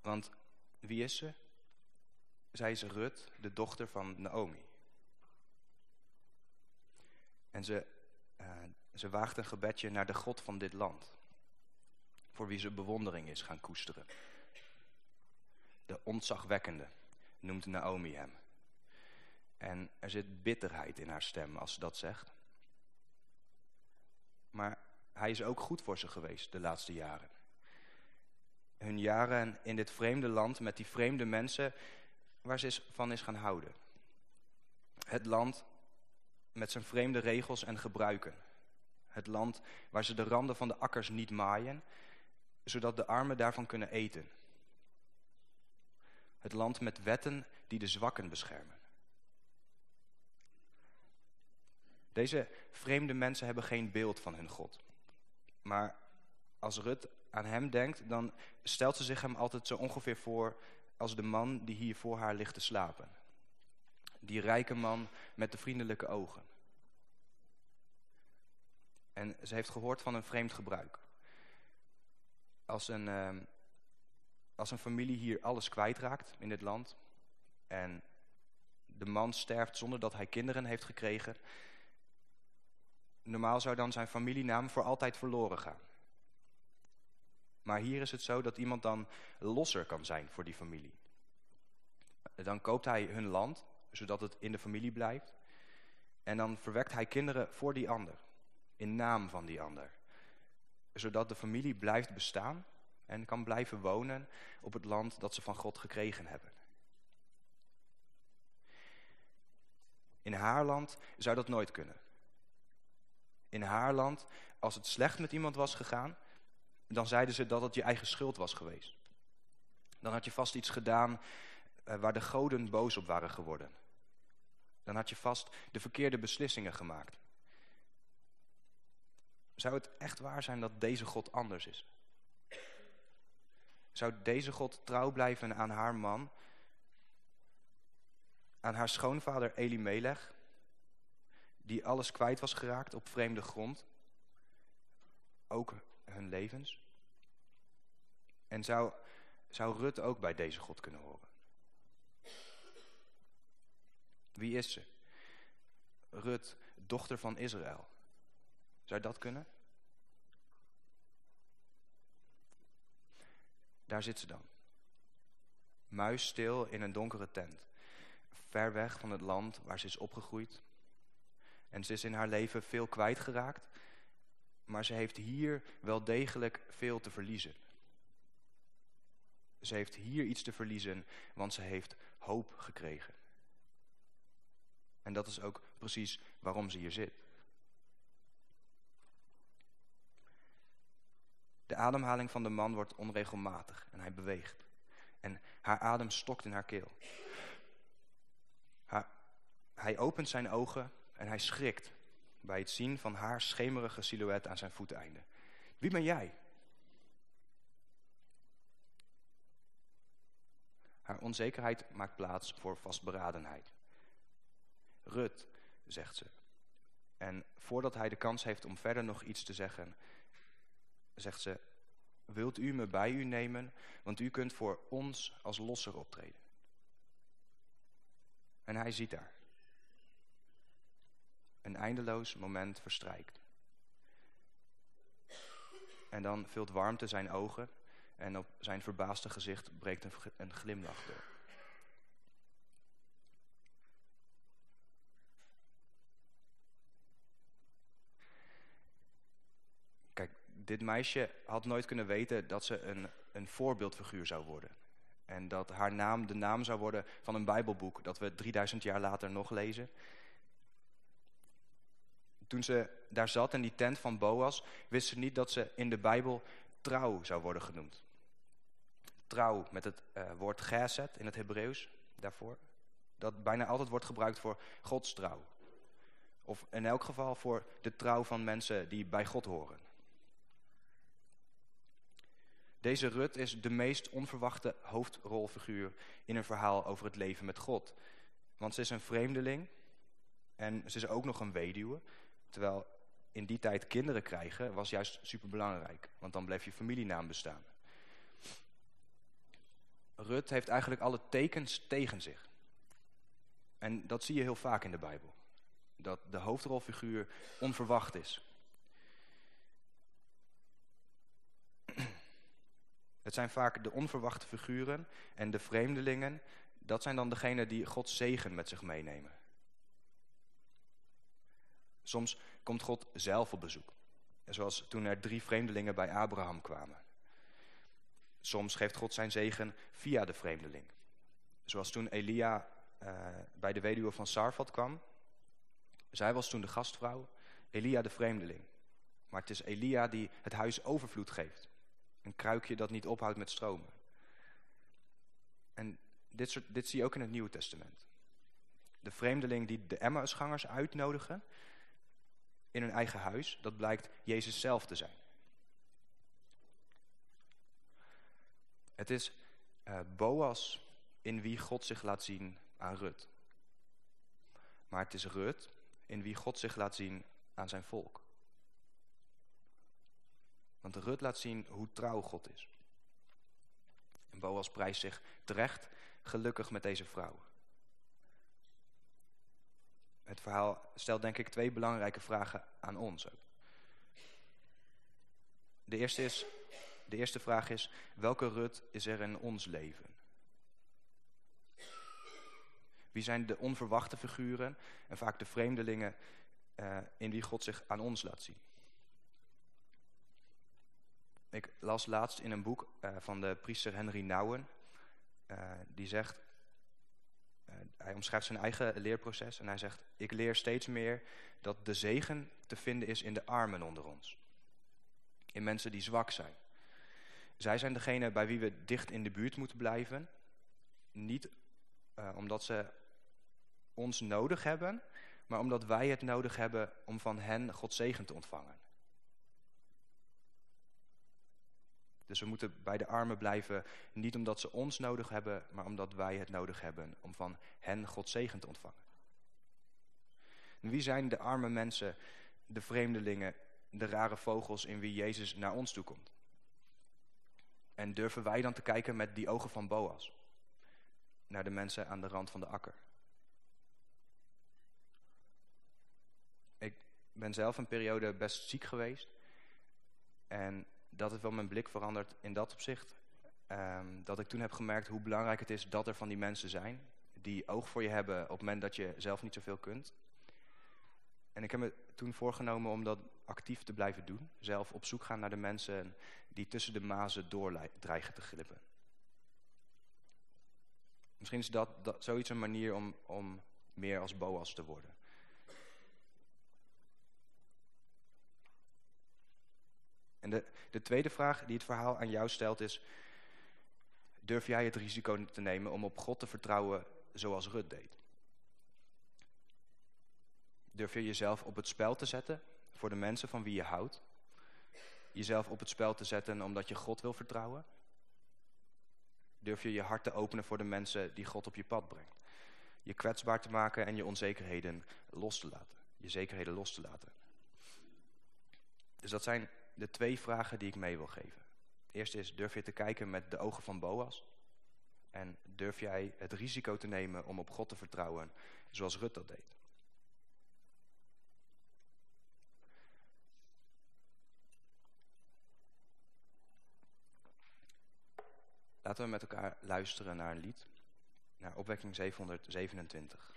Speaker 4: Want wie is ze? Zij is Rut, de dochter van Naomi. En ze, uh, ze waagt een gebedje naar de God van dit land. Voor wie ze bewondering is gaan koesteren. De ontzagwekkende noemt Naomi hem. En er zit bitterheid in haar stem als ze dat zegt. Maar hij is ook goed voor ze geweest de laatste jaren. Hun jaren in dit vreemde land met die vreemde mensen waar ze van is gaan houden. Het land met zijn vreemde regels en gebruiken. Het land waar ze de randen van de akkers niet maaien, zodat de armen daarvan kunnen eten. Het land met wetten die de zwakken beschermen. Deze vreemde mensen hebben geen beeld van hun God. Maar als Rut aan hem denkt, dan stelt ze zich hem altijd zo ongeveer voor als de man die hier voor haar ligt te slapen. Die rijke man met de vriendelijke ogen. En ze heeft gehoord van een vreemd gebruik. Als een, uh, als een familie hier alles kwijtraakt in dit land... en de man sterft zonder dat hij kinderen heeft gekregen... normaal zou dan zijn familienaam voor altijd verloren gaan. Maar hier is het zo dat iemand dan losser kan zijn voor die familie. Dan koopt hij hun land, zodat het in de familie blijft. En dan verwekt hij kinderen voor die ander, in naam van die ander. Zodat de familie blijft bestaan en kan blijven wonen op het land dat ze van God gekregen hebben. In haar land zou dat nooit kunnen. In haar land, als het slecht met iemand was gegaan, dan zeiden ze dat het je eigen schuld was geweest. Dan had je vast iets gedaan uh, waar de goden boos op waren geworden. Dan had je vast de verkeerde beslissingen gemaakt. Zou het echt waar zijn dat deze God anders is? Zou deze God trouw blijven aan haar man, aan haar schoonvader Elimelech, die alles kwijt was geraakt op vreemde grond, ook hun levens? En zou, zou Rut ook bij deze God kunnen horen? Wie is ze? Rut, dochter van Israël. Zou dat kunnen? Daar zit ze dan. Muisstil in een donkere tent. Ver weg van het land waar ze is opgegroeid. En ze is in haar leven veel kwijtgeraakt maar ze heeft hier wel degelijk veel te verliezen. Ze heeft hier iets te verliezen, want ze heeft hoop gekregen. En dat is ook precies waarom ze hier zit. De ademhaling van de man wordt onregelmatig en hij beweegt. En haar adem stokt in haar keel. hij opent zijn ogen en hij schrikt bij het zien van haar schemerige silhouet aan zijn voeteinde. Wie ben jij? Haar onzekerheid maakt plaats voor vastberadenheid. Rut, zegt ze. En voordat hij de kans heeft om verder nog iets te zeggen, zegt ze, wilt u me bij u nemen, want u kunt voor ons als losser optreden. En hij ziet haar. Een eindeloos moment verstrijkt. En dan vult warmte zijn ogen en op zijn verbaasde gezicht breekt een, een glimlach door. Kijk, dit meisje had nooit kunnen weten dat ze een, een voorbeeldfiguur zou worden. En dat haar naam de naam zou worden van een bijbelboek dat we 3000 jaar later nog lezen toen ze daar zat in die tent van Boas, wist ze niet dat ze in de Bijbel trouw zou worden genoemd. Trouw met het uh, woord geset in het Hebreeuws daarvoor. Dat bijna altijd wordt gebruikt voor Gods trouw. Of in elk geval voor de trouw van mensen die bij God horen. Deze Rut is de meest onverwachte hoofdrolfiguur in een verhaal over het leven met God. Want ze is een vreemdeling en ze is ook nog een weduwe. Terwijl in die tijd kinderen krijgen was juist superbelangrijk. Want dan bleef je familienaam bestaan. Rut heeft eigenlijk alle tekens tegen zich. En dat zie je heel vaak in de Bijbel. Dat de hoofdrolfiguur onverwacht is. Het zijn vaak de onverwachte figuren en de vreemdelingen. Dat zijn dan degenen die Gods zegen met zich meenemen. Soms komt God zelf op bezoek. Zoals toen er drie vreemdelingen bij Abraham kwamen. Soms geeft God zijn zegen via de vreemdeling. Zoals toen Elia uh, bij de weduwe van Sarfat kwam. Zij was toen de gastvrouw, Elia de vreemdeling. Maar het is Elia die het huis overvloed geeft. Een kruikje dat niet ophoudt met stromen. En dit, soort, dit zie je ook in het Nieuwe Testament. De vreemdeling die de Emmausgangers uitnodigen in hun eigen huis, dat blijkt Jezus zelf te zijn. Het is uh, Boas in wie God zich laat zien aan Rut. Maar het is Rut in wie God zich laat zien aan zijn volk. Want Rut laat zien hoe trouw God is. En Boas prijst zich terecht gelukkig met deze vrouw. Het verhaal stelt denk ik twee belangrijke vragen aan ons. De eerste, is, de eerste vraag is, welke Rut is er in ons leven? Wie zijn de onverwachte figuren en vaak de vreemdelingen uh, in wie God zich aan ons laat zien? Ik las laatst in een boek uh, van de priester Henry Nouwen. Uh, die zegt, hij omschrijft zijn eigen leerproces en hij zegt... ik leer steeds meer dat de zegen te vinden is in de armen onder ons. In mensen die zwak zijn. Zij zijn degene bij wie we dicht in de buurt moeten blijven. Niet omdat ze ons nodig hebben, maar omdat wij het nodig hebben om van hen God zegen te ontvangen. Dus we moeten bij de armen blijven, niet omdat ze ons nodig hebben, maar omdat wij het nodig hebben om van hen God zegen te ontvangen. En wie zijn de arme mensen, de vreemdelingen, de rare vogels in wie Jezus naar ons toe komt? En durven wij dan te kijken met die ogen van Boas naar de mensen aan de rand van de akker? Ik ben zelf een periode best ziek geweest en dat heeft wel mijn blik veranderd in dat opzicht. Um, dat ik toen heb gemerkt hoe belangrijk het is dat er van die mensen zijn. Die oog voor je hebben op het moment dat je zelf niet zoveel kunt. En ik heb me toen voorgenomen om dat actief te blijven doen. Zelf op zoek gaan naar de mensen die tussen de mazen door dreigen te glippen. Misschien is dat, dat zoiets een manier om, om meer als Boas te worden. En de, de tweede vraag die het verhaal aan jou stelt is... Durf jij het risico te nemen om op God te vertrouwen zoals Rut deed? Durf je jezelf op het spel te zetten voor de mensen van wie je houdt? Jezelf op het spel te zetten omdat je God wil vertrouwen? Durf je je hart te openen voor de mensen die God op je pad brengt? Je kwetsbaar te maken en je onzekerheden los te laten. Je zekerheden los te laten. Dus dat zijn de twee vragen die ik mee wil geven. Eerst is, durf je te kijken met de ogen van Boas? En durf jij het risico te nemen om op God te vertrouwen zoals Rut dat deed? Laten we met elkaar luisteren naar een lied. Naar opwekking 727.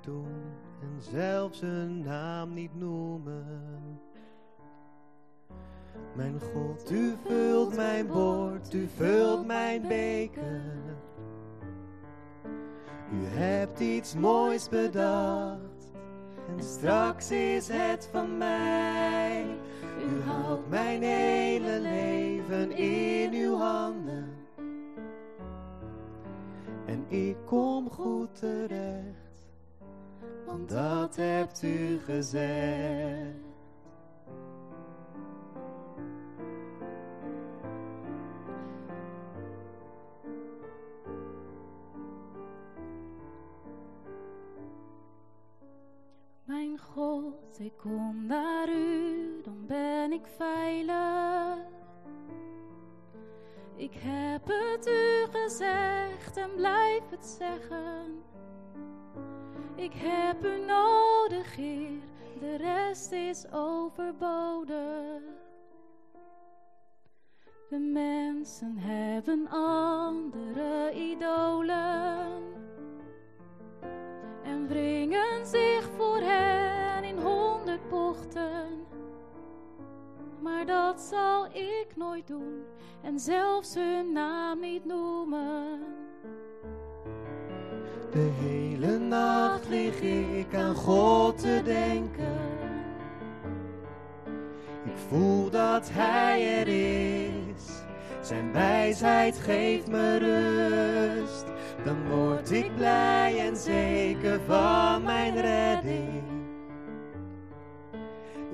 Speaker 3: Doen en zelfs hun naam niet noemen. Mijn God, u vult mijn bord, u vult mijn beker. U hebt iets moois bedacht en straks is het van mij. U houdt mijn hele leven in uw handen. En ik kom goed terecht, dat hebt u gezegd.
Speaker 2: Mijn God, ik kom naar u, dan ben ik veilig. Ik heb het u gezegd en blijf het zeggen. Ik heb u nodig, Heer, de rest is overbodig. De mensen hebben andere idolen en wringen zich voor hen in honderd bochten. Maar dat zal ik nooit doen en zelfs hun naam niet noemen.
Speaker 3: De hele nacht lig ik aan God te denken. Ik voel dat Hij er is. Zijn wijsheid geeft me rust. Dan word ik blij en zeker van mijn redding.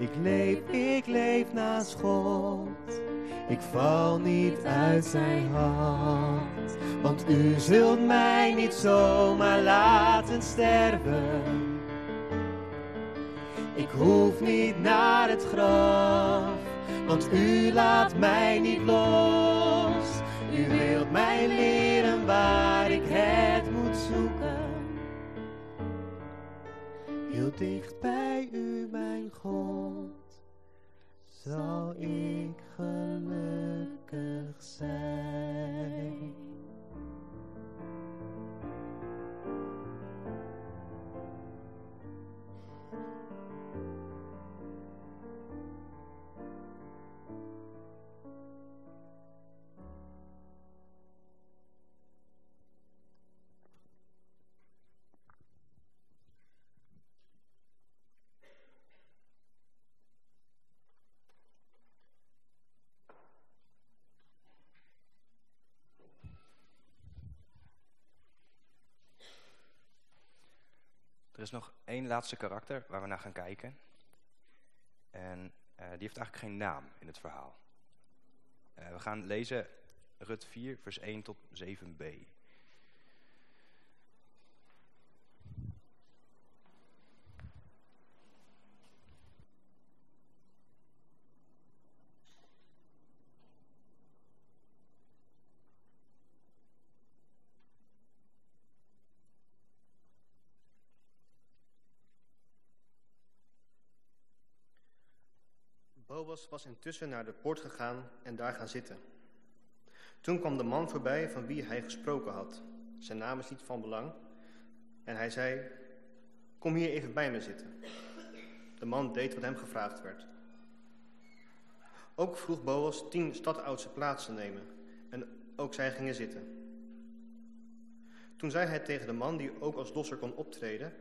Speaker 3: Ik leef, ik leef naast God. Ik val niet uit zijn hand. Want u zult mij niet zomaar laten sterven. Ik hoef niet naar het graf, want u laat mij niet los. U wilt mij leren waar ik het Dicht bij u, mijn God, zal ik gelukkig zijn.
Speaker 4: Er is nog één laatste karakter waar we naar gaan kijken. En eh, die heeft eigenlijk geen naam in het verhaal. Eh, we gaan lezen Rut 4, vers 1 tot 7b.
Speaker 1: Was intussen naar de poort gegaan en daar gaan zitten. Toen kwam de man voorbij van wie hij gesproken had. Zijn naam is niet van belang. En hij zei, kom hier even bij me zitten. De man deed wat hem gevraagd werd. Ook vroeg Boas tien stadoudse plaats te nemen. En ook zij gingen zitten. Toen zei hij tegen de man die ook als losser kon optreden...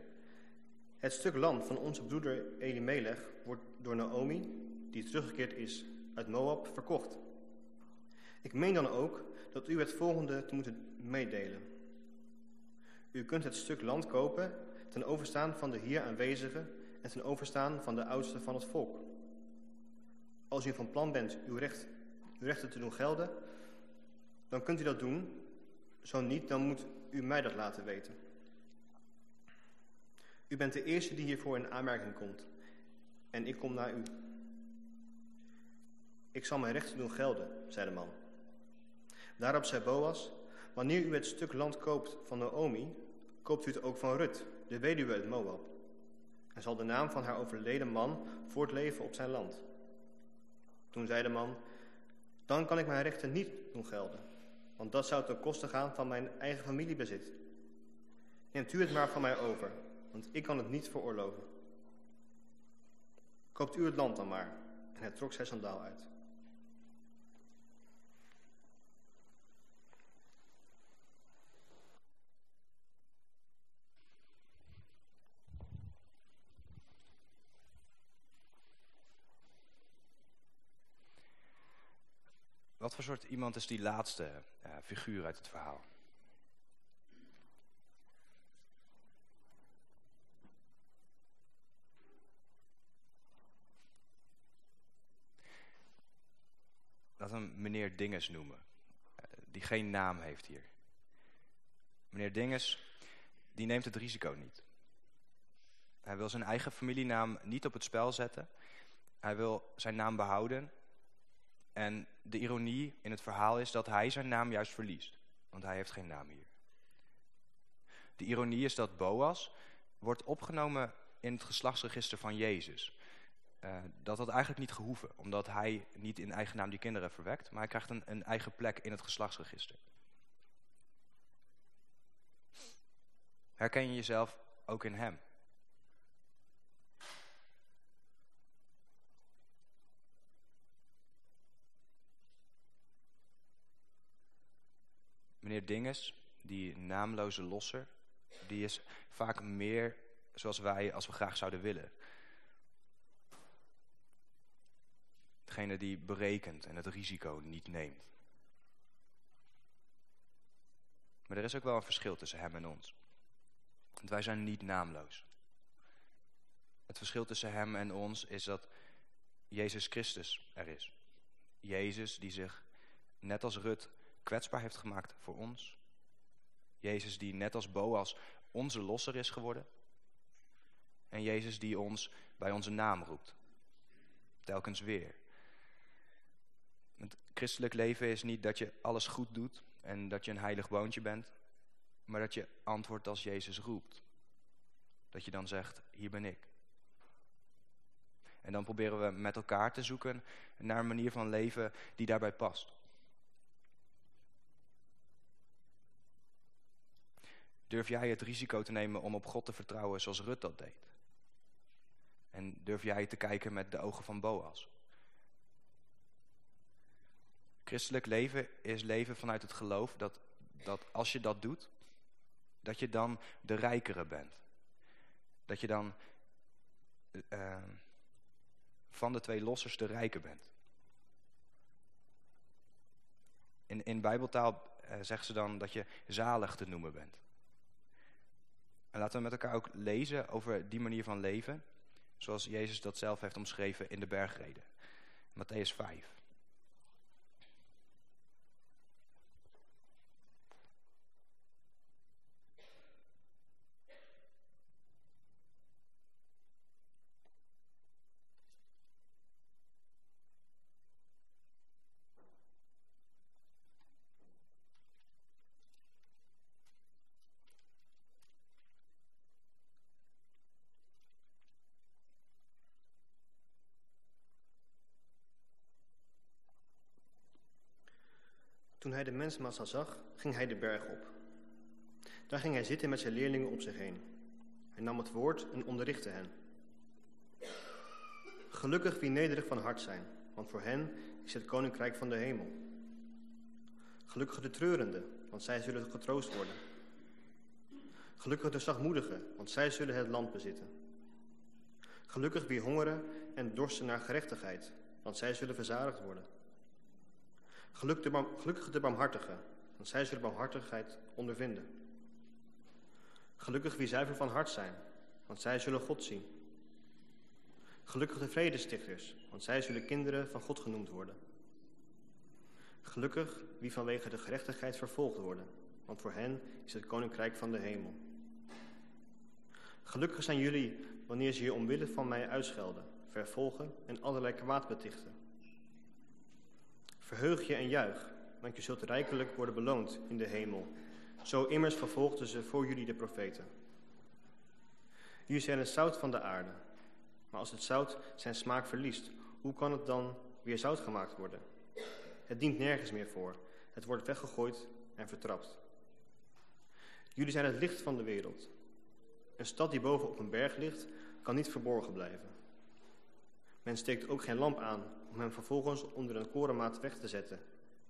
Speaker 1: Het stuk land van onze broeder Elimelech wordt door Naomi, die teruggekeerd is uit Moab, verkocht. Ik meen dan ook dat u het volgende te moeten meedelen. U kunt het stuk land kopen ten overstaan van de hier aanwezigen en ten overstaan van de oudsten van het volk. Als u van plan bent uw, recht, uw rechten te doen gelden, dan kunt u dat doen. Zo niet, dan moet u mij dat laten weten. U bent de eerste die hiervoor in aanmerking komt. En ik kom naar u. Ik zal mijn rechten doen gelden, zei de man. Daarop zei Boas, wanneer u het stuk land koopt van Naomi, koopt u het ook van Rut, de weduwe uit Moab. En zal de naam van haar overleden man voortleven op zijn land. Toen zei de man, dan kan ik mijn rechten niet doen gelden, want dat zou ten koste gaan van mijn eigen familiebezit. Neemt u het maar van mij over, want ik kan het niet veroorloven. Koopt u het land dan maar. En hij trok zijn sandaal uit.
Speaker 4: Wat voor soort iemand is die laatste uh, figuur uit het verhaal? We hem meneer Dinges noemen. Uh, die geen naam heeft hier. Meneer Dinges, die neemt het risico niet. Hij wil zijn eigen familienaam niet op het spel zetten. Hij wil zijn naam behouden en de ironie in het verhaal is dat hij zijn naam juist verliest. Want hij heeft geen naam hier. De ironie is dat Boas wordt opgenomen in het geslachtsregister van Jezus. Uh, dat had eigenlijk niet gehoeven, omdat hij niet in eigen naam die kinderen verwekt. Maar hij krijgt een, een eigen plek in het geslachtsregister. Herken je jezelf ook in hem? Meneer Dinges, die naamloze losser, die is vaak meer zoals wij als we graag zouden willen. Degene die berekent en het risico niet neemt. Maar er is ook wel een verschil tussen hem en ons. Want wij zijn niet naamloos. Het verschil tussen hem en ons is dat Jezus Christus er is. Jezus die zich, net als Rut, kwetsbaar heeft gemaakt voor ons. Jezus die net als Boas onze losser is geworden. En Jezus die ons bij onze naam roept. Telkens weer. Het christelijk leven is niet dat je alles goed doet en dat je een heilig boontje bent. Maar dat je antwoordt als Jezus roept. Dat je dan zegt, hier ben ik. En dan proberen we met elkaar te zoeken naar een manier van leven die daarbij past. Durf jij het risico te nemen om op God te vertrouwen zoals Rut dat deed? En durf jij te kijken met de ogen van Boas? Christelijk leven is leven vanuit het geloof dat, dat als je dat doet, dat je dan de rijkere bent. Dat je dan uh, van de twee lossers de rijke bent. In, in bijbeltaal uh, zeggen ze dan dat je zalig te noemen bent. En laten we met elkaar ook lezen over die manier van leven. Zoals Jezus dat zelf heeft omschreven in de bergreden. Matthäus 5.
Speaker 1: Toen hij de mensenmassa zag, ging hij de berg op. Daar ging hij zitten met zijn leerlingen op zich heen. Hij nam het woord en onderrichtte hen. Gelukkig wie nederig van hart zijn, want voor hen is het koninkrijk van de hemel. Gelukkig de treurenden, want zij zullen getroost worden. Gelukkig de zachtmoedigen, want zij zullen het land bezitten. Gelukkig wie hongeren en dorsten naar gerechtigheid, want zij zullen verzadigd worden. Gelukkig de barmhartigen, want zij zullen barmhartigheid ondervinden. Gelukkig wie zuiver van hart zijn, want zij zullen God zien. Gelukkig de vredestichters, want zij zullen kinderen van God genoemd worden. Gelukkig wie vanwege de gerechtigheid vervolgd worden, want voor hen is het koninkrijk van de hemel. Gelukkig zijn jullie wanneer ze je omwille van mij uitschelden, vervolgen en allerlei kwaad betichten. Verheug je en juich, want je zult rijkelijk worden beloond in de hemel. Zo immers vervolgden ze voor jullie de profeten. Jullie zijn het zout van de aarde. Maar als het zout zijn smaak verliest, hoe kan het dan weer zout gemaakt worden? Het dient nergens meer voor. Het wordt weggegooid en vertrapt. Jullie zijn het licht van de wereld. Een stad die boven op een berg ligt, kan niet verborgen blijven. Men steekt ook geen lamp aan om hem vervolgens onder een korenmaat weg te zetten.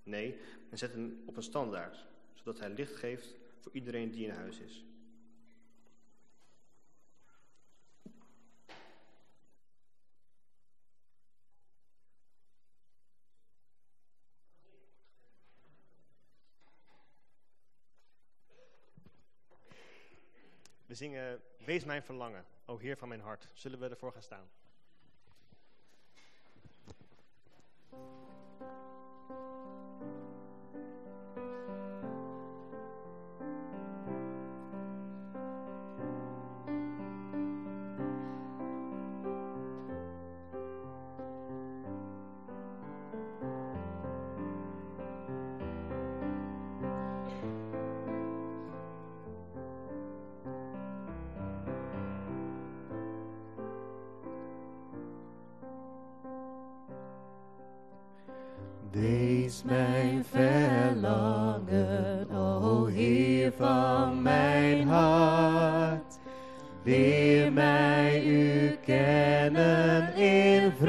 Speaker 1: Nee, men zet hem op een standaard, zodat hij licht geeft voor iedereen die in huis is. We zingen Wees mijn verlangen, o Heer van mijn hart. Zullen we ervoor gaan staan?
Speaker 3: Thank you.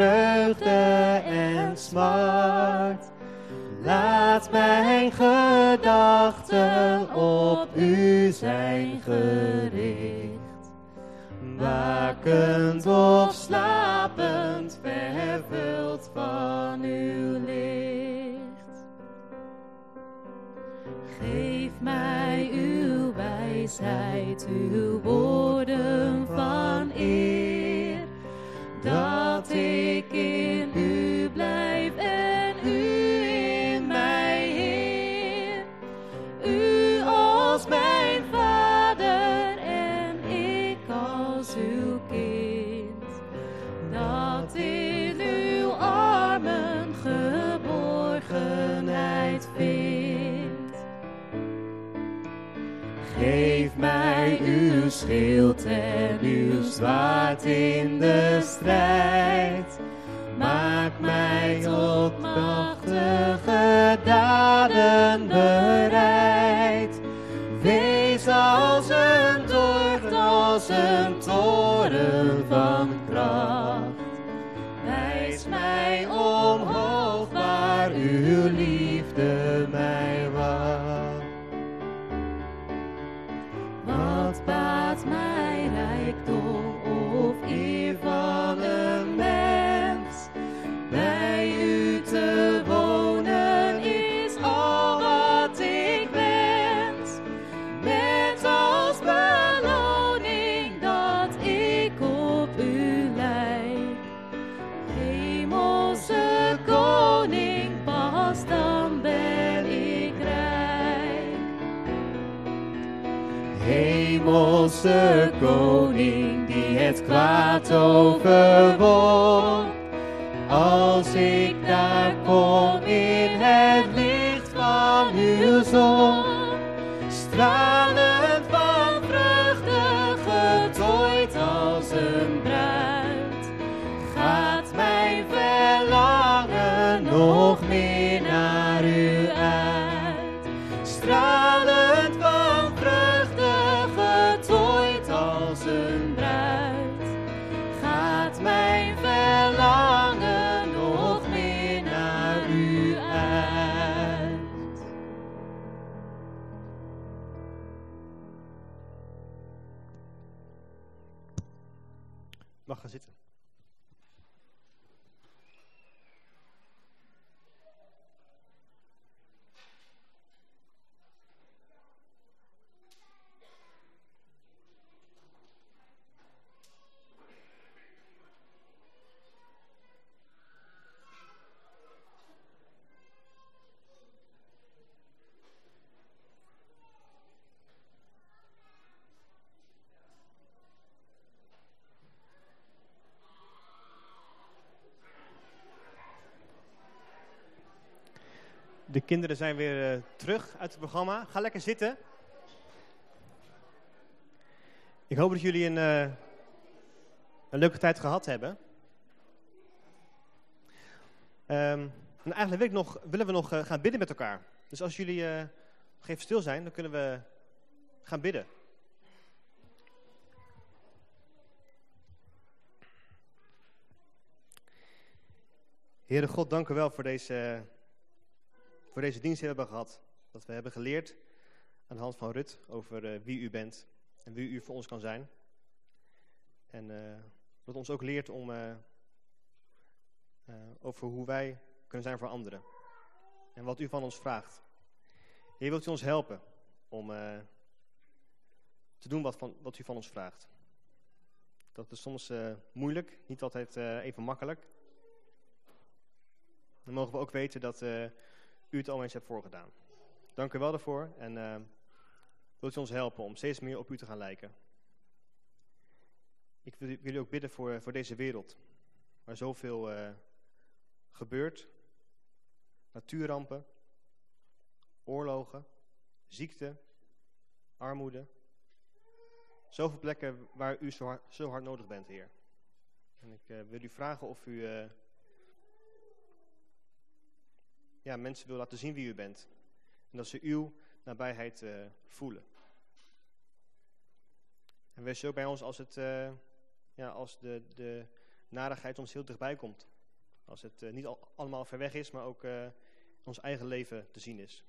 Speaker 3: Vreugde en smart. Laat mijn gedachten op u zijn gericht. Wakend of slapend, vervuld van uw licht. Geef mij uw wijsheid, uw woorden zwaard in de strijd. Maak mij tot machtige daden koning die het kwaad overwon.
Speaker 1: De kinderen zijn weer uh, terug uit het programma. Ga lekker zitten. Ik hoop dat jullie een, uh, een leuke tijd gehad hebben. Um, en eigenlijk ik nog, willen we nog uh, gaan bidden met elkaar. Dus als jullie even stil zijn, dan kunnen we gaan bidden. Heere God, dank u wel voor deze, voor deze dienst hebben gehad. Dat we hebben geleerd aan de hand van Rut over uh, wie u bent en wie u voor ons kan zijn. En uh, dat ons ook leert om uh, over hoe wij kunnen zijn voor anderen. En wat u van ons vraagt. Heer, wilt u ons helpen om te doen wat, van, wat u van ons vraagt. Dat is soms moeilijk, niet altijd even makkelijk. Dan mogen we ook weten dat u het al eens hebt voorgedaan. Dank u wel daarvoor en uh, wilt u ons helpen om steeds meer op u te gaan lijken. Ik wil, u ook bidden voor, voor deze wereld, waar zoveel uh, gebeurt. Natuurrampen, oorlogen, ziekte, armoede. Zoveel plekken waar u zo hard, zo hard nodig bent, Heer. En ik wil u vragen of u ja, mensen wil laten zien wie u bent. En dat ze uw nabijheid uh, voelen. En wees zo bij ons als, het, uh, ja, als de, de narigheid ons heel dichtbij komt. Als het uh, niet al, allemaal ver weg is, maar ook ons eigen leven te zien is.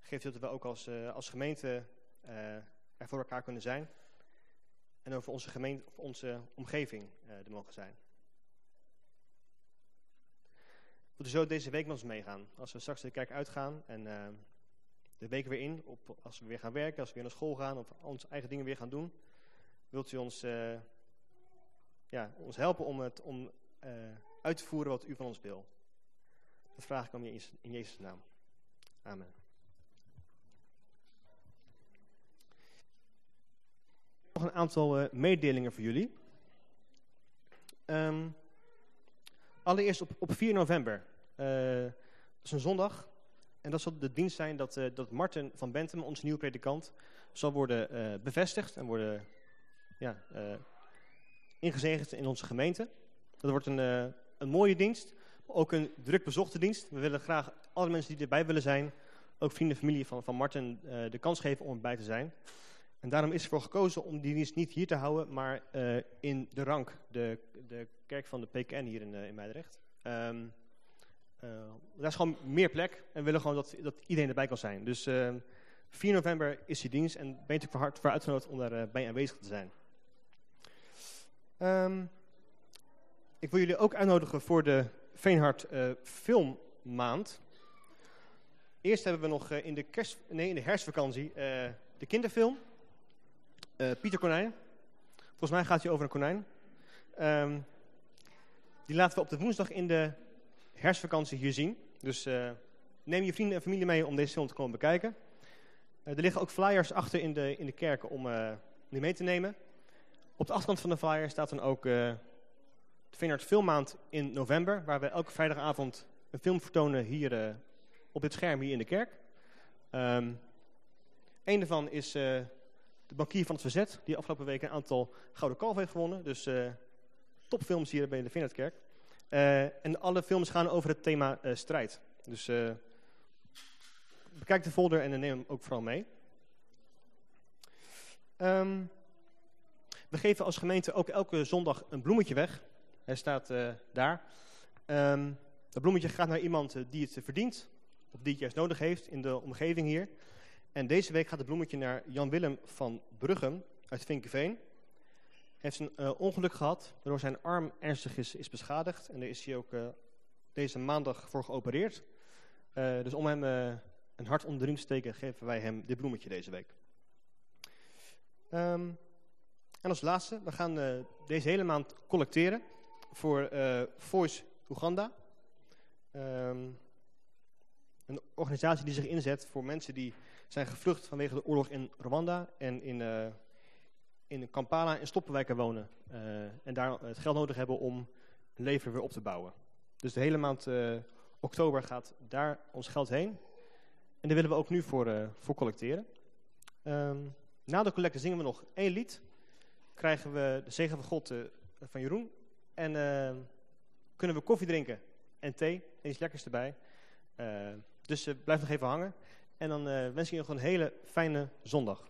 Speaker 1: Geef dat we ook als, als gemeente er voor elkaar kunnen zijn. En over onze, gemeente, of onze omgeving er mogen zijn. Moeten zo deze week met ons meegaan. Als we straks de kerk uitgaan en uh, de week weer in, op, als we weer gaan werken, als we weer naar school gaan of onze eigen dingen weer gaan doen, wilt u ons, uh, ja, ons helpen om, het, om uh, uit te voeren wat u van ons wil. Dat vraag ik om je in Jezus' naam. Amen. Nog een aantal mededelingen voor jullie. Um, Allereerst op, op 4 november. Uh, dat is een zondag. En dat zal de dienst zijn dat, uh, dat Martin van Bentum, onze nieuwe predikant, zal worden uh, bevestigd en worden ja, ingezegend in onze gemeente. Dat wordt een, een mooie dienst, ook een druk bezochte dienst. We willen graag alle mensen die erbij willen zijn, ook vrienden en familie van, van Martin, de kans geven om erbij te zijn. En daarom is ervoor gekozen om die dienst niet hier te houden, maar uh, in de Rank, de, de kerk van de PKN hier in, uh, in. Um, uh, daar is gewoon meer plek en we willen gewoon dat, dat iedereen erbij kan zijn. Dus 4 november is die dienst en ben je natuurlijk van voor uitgenodigd om daarbij aanwezig te zijn. Um, ik wil jullie ook uitnodigen voor de Veenhard Filmmaand. Eerst hebben we nog in de, kerst, nee, in de herfstvakantie de kinderfilm. Uh, Pieter Konijn. Volgens mij gaat hij over een konijn. Um, die laten we op de woensdag in de herfstvakantie hier zien. Dus uh, neem je vrienden en familie mee om deze film te komen bekijken. Uh, er liggen ook flyers achter in de, in de kerken om die mee te nemen. Op de achterkant van de flyer staat dan ook de Veenhard Filmmaand in november. Waar we elke vrijdagavond een film vertonen hier op dit scherm hier in de kerk. Um, een daarvan is de bankier van het Verzet, die afgelopen week een aantal Gouden Kalf heeft gewonnen. Dus uh, topfilms hier bij de Vinnertkerk. Uh, en alle films gaan over het thema uh, strijd. Dus bekijk de folder en neem hem ook vooral mee. Um, we geven als gemeente ook elke zondag een bloemetje weg. Hij staat daar. Um, dat bloemetje gaat naar iemand die het verdient. Of die het juist nodig heeft in de omgeving hier. En deze week gaat het bloemetje naar Jan-Willem van Bruggen uit Vinkeveen. Hij heeft een uh, ongeluk gehad, waardoor zijn arm ernstig is, is beschadigd. En daar is hij ook uh, deze maandag voor geopereerd. Uh, dus om hem een hart onder de riem te steken, geven wij hem dit bloemetje deze week. Um, en als laatste, we gaan deze hele maand collecteren voor Voice Uganda. Um, een organisatie die zich inzet voor mensen die zijn gevlucht vanwege de oorlog in Rwanda en in, uh, in Kampala en Stoppenwijken wonen. Uh, en daar het geld nodig hebben om hun leven weer op te bouwen. Dus de hele maand oktober gaat daar ons geld heen. En daar willen we ook nu voor, eh, voor collecteren. Ehm, na de collecte zingen we nog één lied. Krijgen we de zegen van God eh, van Jeroen. En eh, kunnen we koffie drinken en thee. En iets lekkers erbij. Eh, dus eh, blijf nog even hangen. En dan eh, wens ik je nog een hele fijne zondag.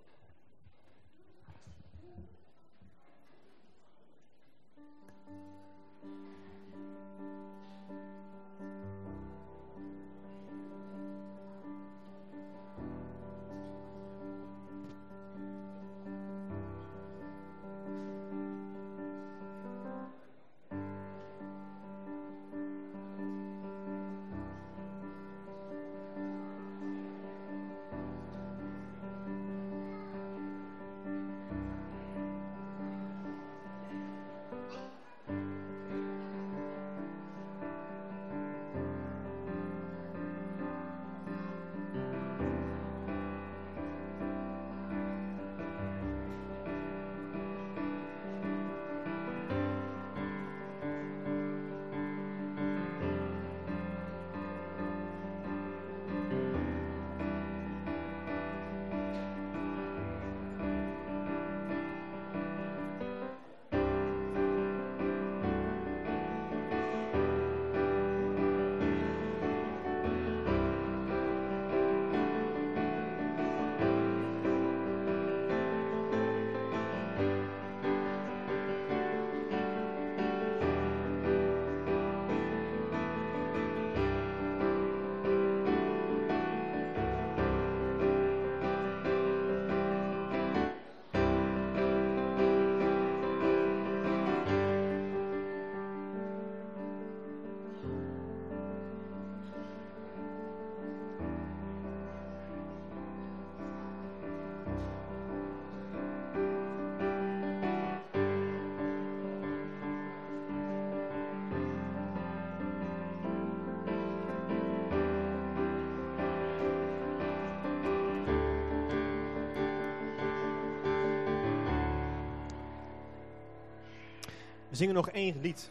Speaker 1: Zingen nog één lied.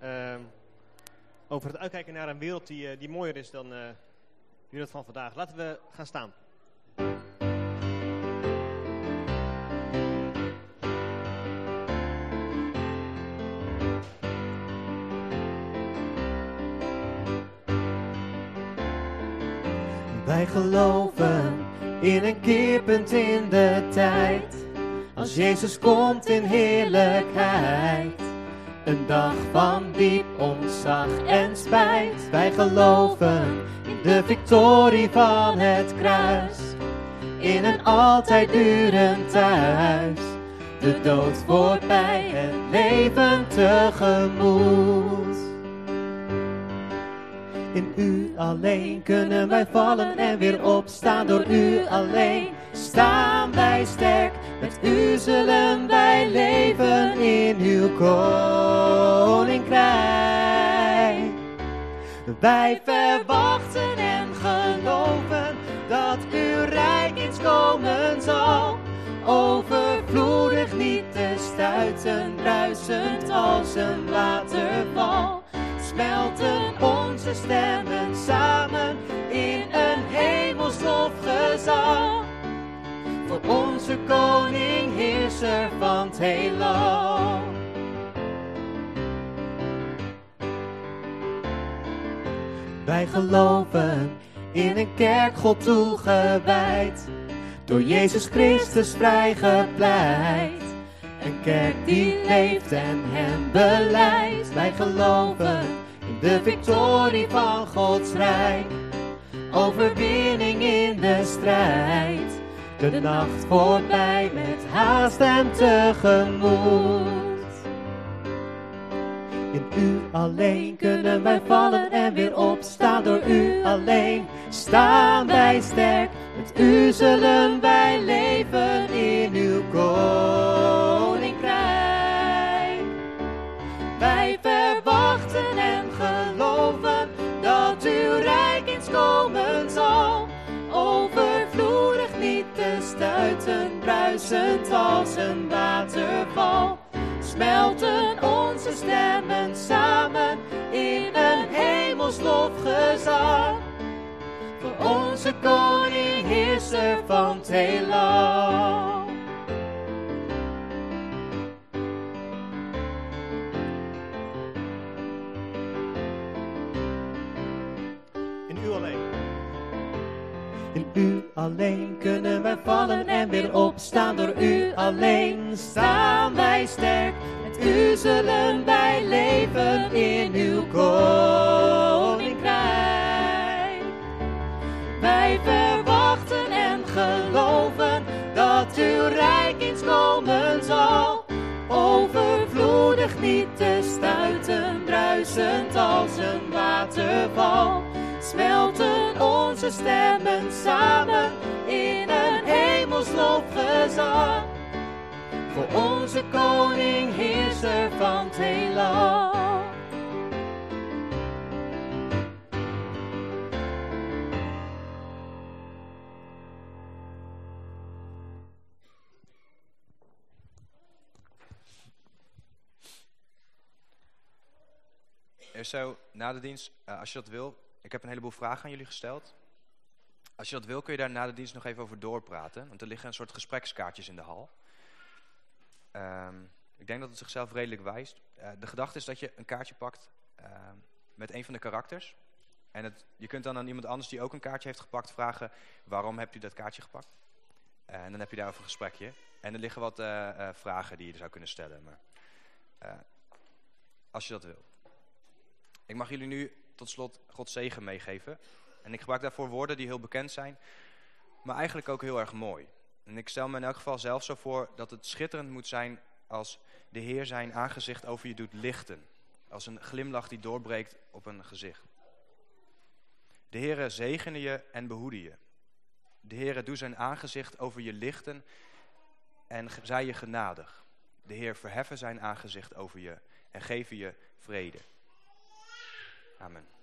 Speaker 1: ehm, over het uitkijken naar een wereld die, eh, die mooier is dan eh, de van vandaag. Laten we gaan staan.
Speaker 3: Wij geloven in een keerpunt in de tijd. Als Jezus komt in heerlijkheid. Een dag van diep ontzag en spijt. Wij geloven in de victorie van het kruis. In een altijd durend thuis. De dood voorbij, het leven tegemoet. In u alleen kunnen wij vallen en weer opstaan. Door u alleen staan wij sterk. Met u zullen wij leven in uw koninkrijk. Wij verwachten en geloven dat uw rijk eens komen zal. Overvloedig niet te stuiten, bruisend als een waterval. Smelten onze stemmen samen in een hemels lofgezang. Voor onze koning, heerser van het heelal. Wij geloven in een kerk God toegewijd, door Jezus Christus vrijgepleit. Een kerk die leeft en hem beleidt. Wij geloven in de victorie van Gods rijk. Overwinning in de strijd. De nacht voorbij met haast en tegemoet. In u alleen kunnen wij vallen en weer opstaan. Door u alleen staan wij sterk. Met u zullen wij leven in uw koninkrijk. Wij verwachten en geloven dat uw rijk eens komen zal. Overvloedig niet te stuiten, bruisend als een waterval. smelten onze stemmen samen in een hemels lofgezang. Voor onze koning, heerser van het heelal. Door u alleen staan wij sterk. Met u zullen wij leven in uw koninkrijk. Wij verwachten en geloven dat uw rijk eens komen zal. Overvloedig niet te stuiten, bruisend als een waterval. Smelten onze stemmen samen in lofgezang. Voor onze koning, heerser van het heelal.
Speaker 4: Eerst zo, na de dienst, eh, als je dat wil, ik heb een heleboel vragen aan jullie gesteld. Als je dat wil, kun je daar na de dienst nog even over doorpraten. Want er liggen een soort gesprekskaartjes in de hal. Ehm, ik denk dat het zichzelf redelijk wijst. Eh, de gedachte is dat je een kaartje pakt ehm, met een van de karakters. En het, je kunt dan aan iemand anders die ook een kaartje heeft gepakt vragen... waarom hebt u dat kaartje gepakt? Eh, en dan heb je daarover een gesprekje. En er liggen wat eh, vragen die je zou kunnen stellen. Maar, als je dat wil. Ik mag jullie nu tot slot Gods zegen meegeven. En ik gebruik daarvoor woorden die heel bekend zijn, maar eigenlijk ook heel erg mooi. En ik stel me in elk geval zelf zo voor dat het schitterend moet zijn als de Heer zijn aangezicht over je doet lichten. Als een glimlach die doorbreekt op een gezicht. De Heere zegene je en behoede je. De Heere doe zijn aangezicht over je lichten en zij je genadig. De Heer verheffen zijn aangezicht over je en geven je vrede. Amen.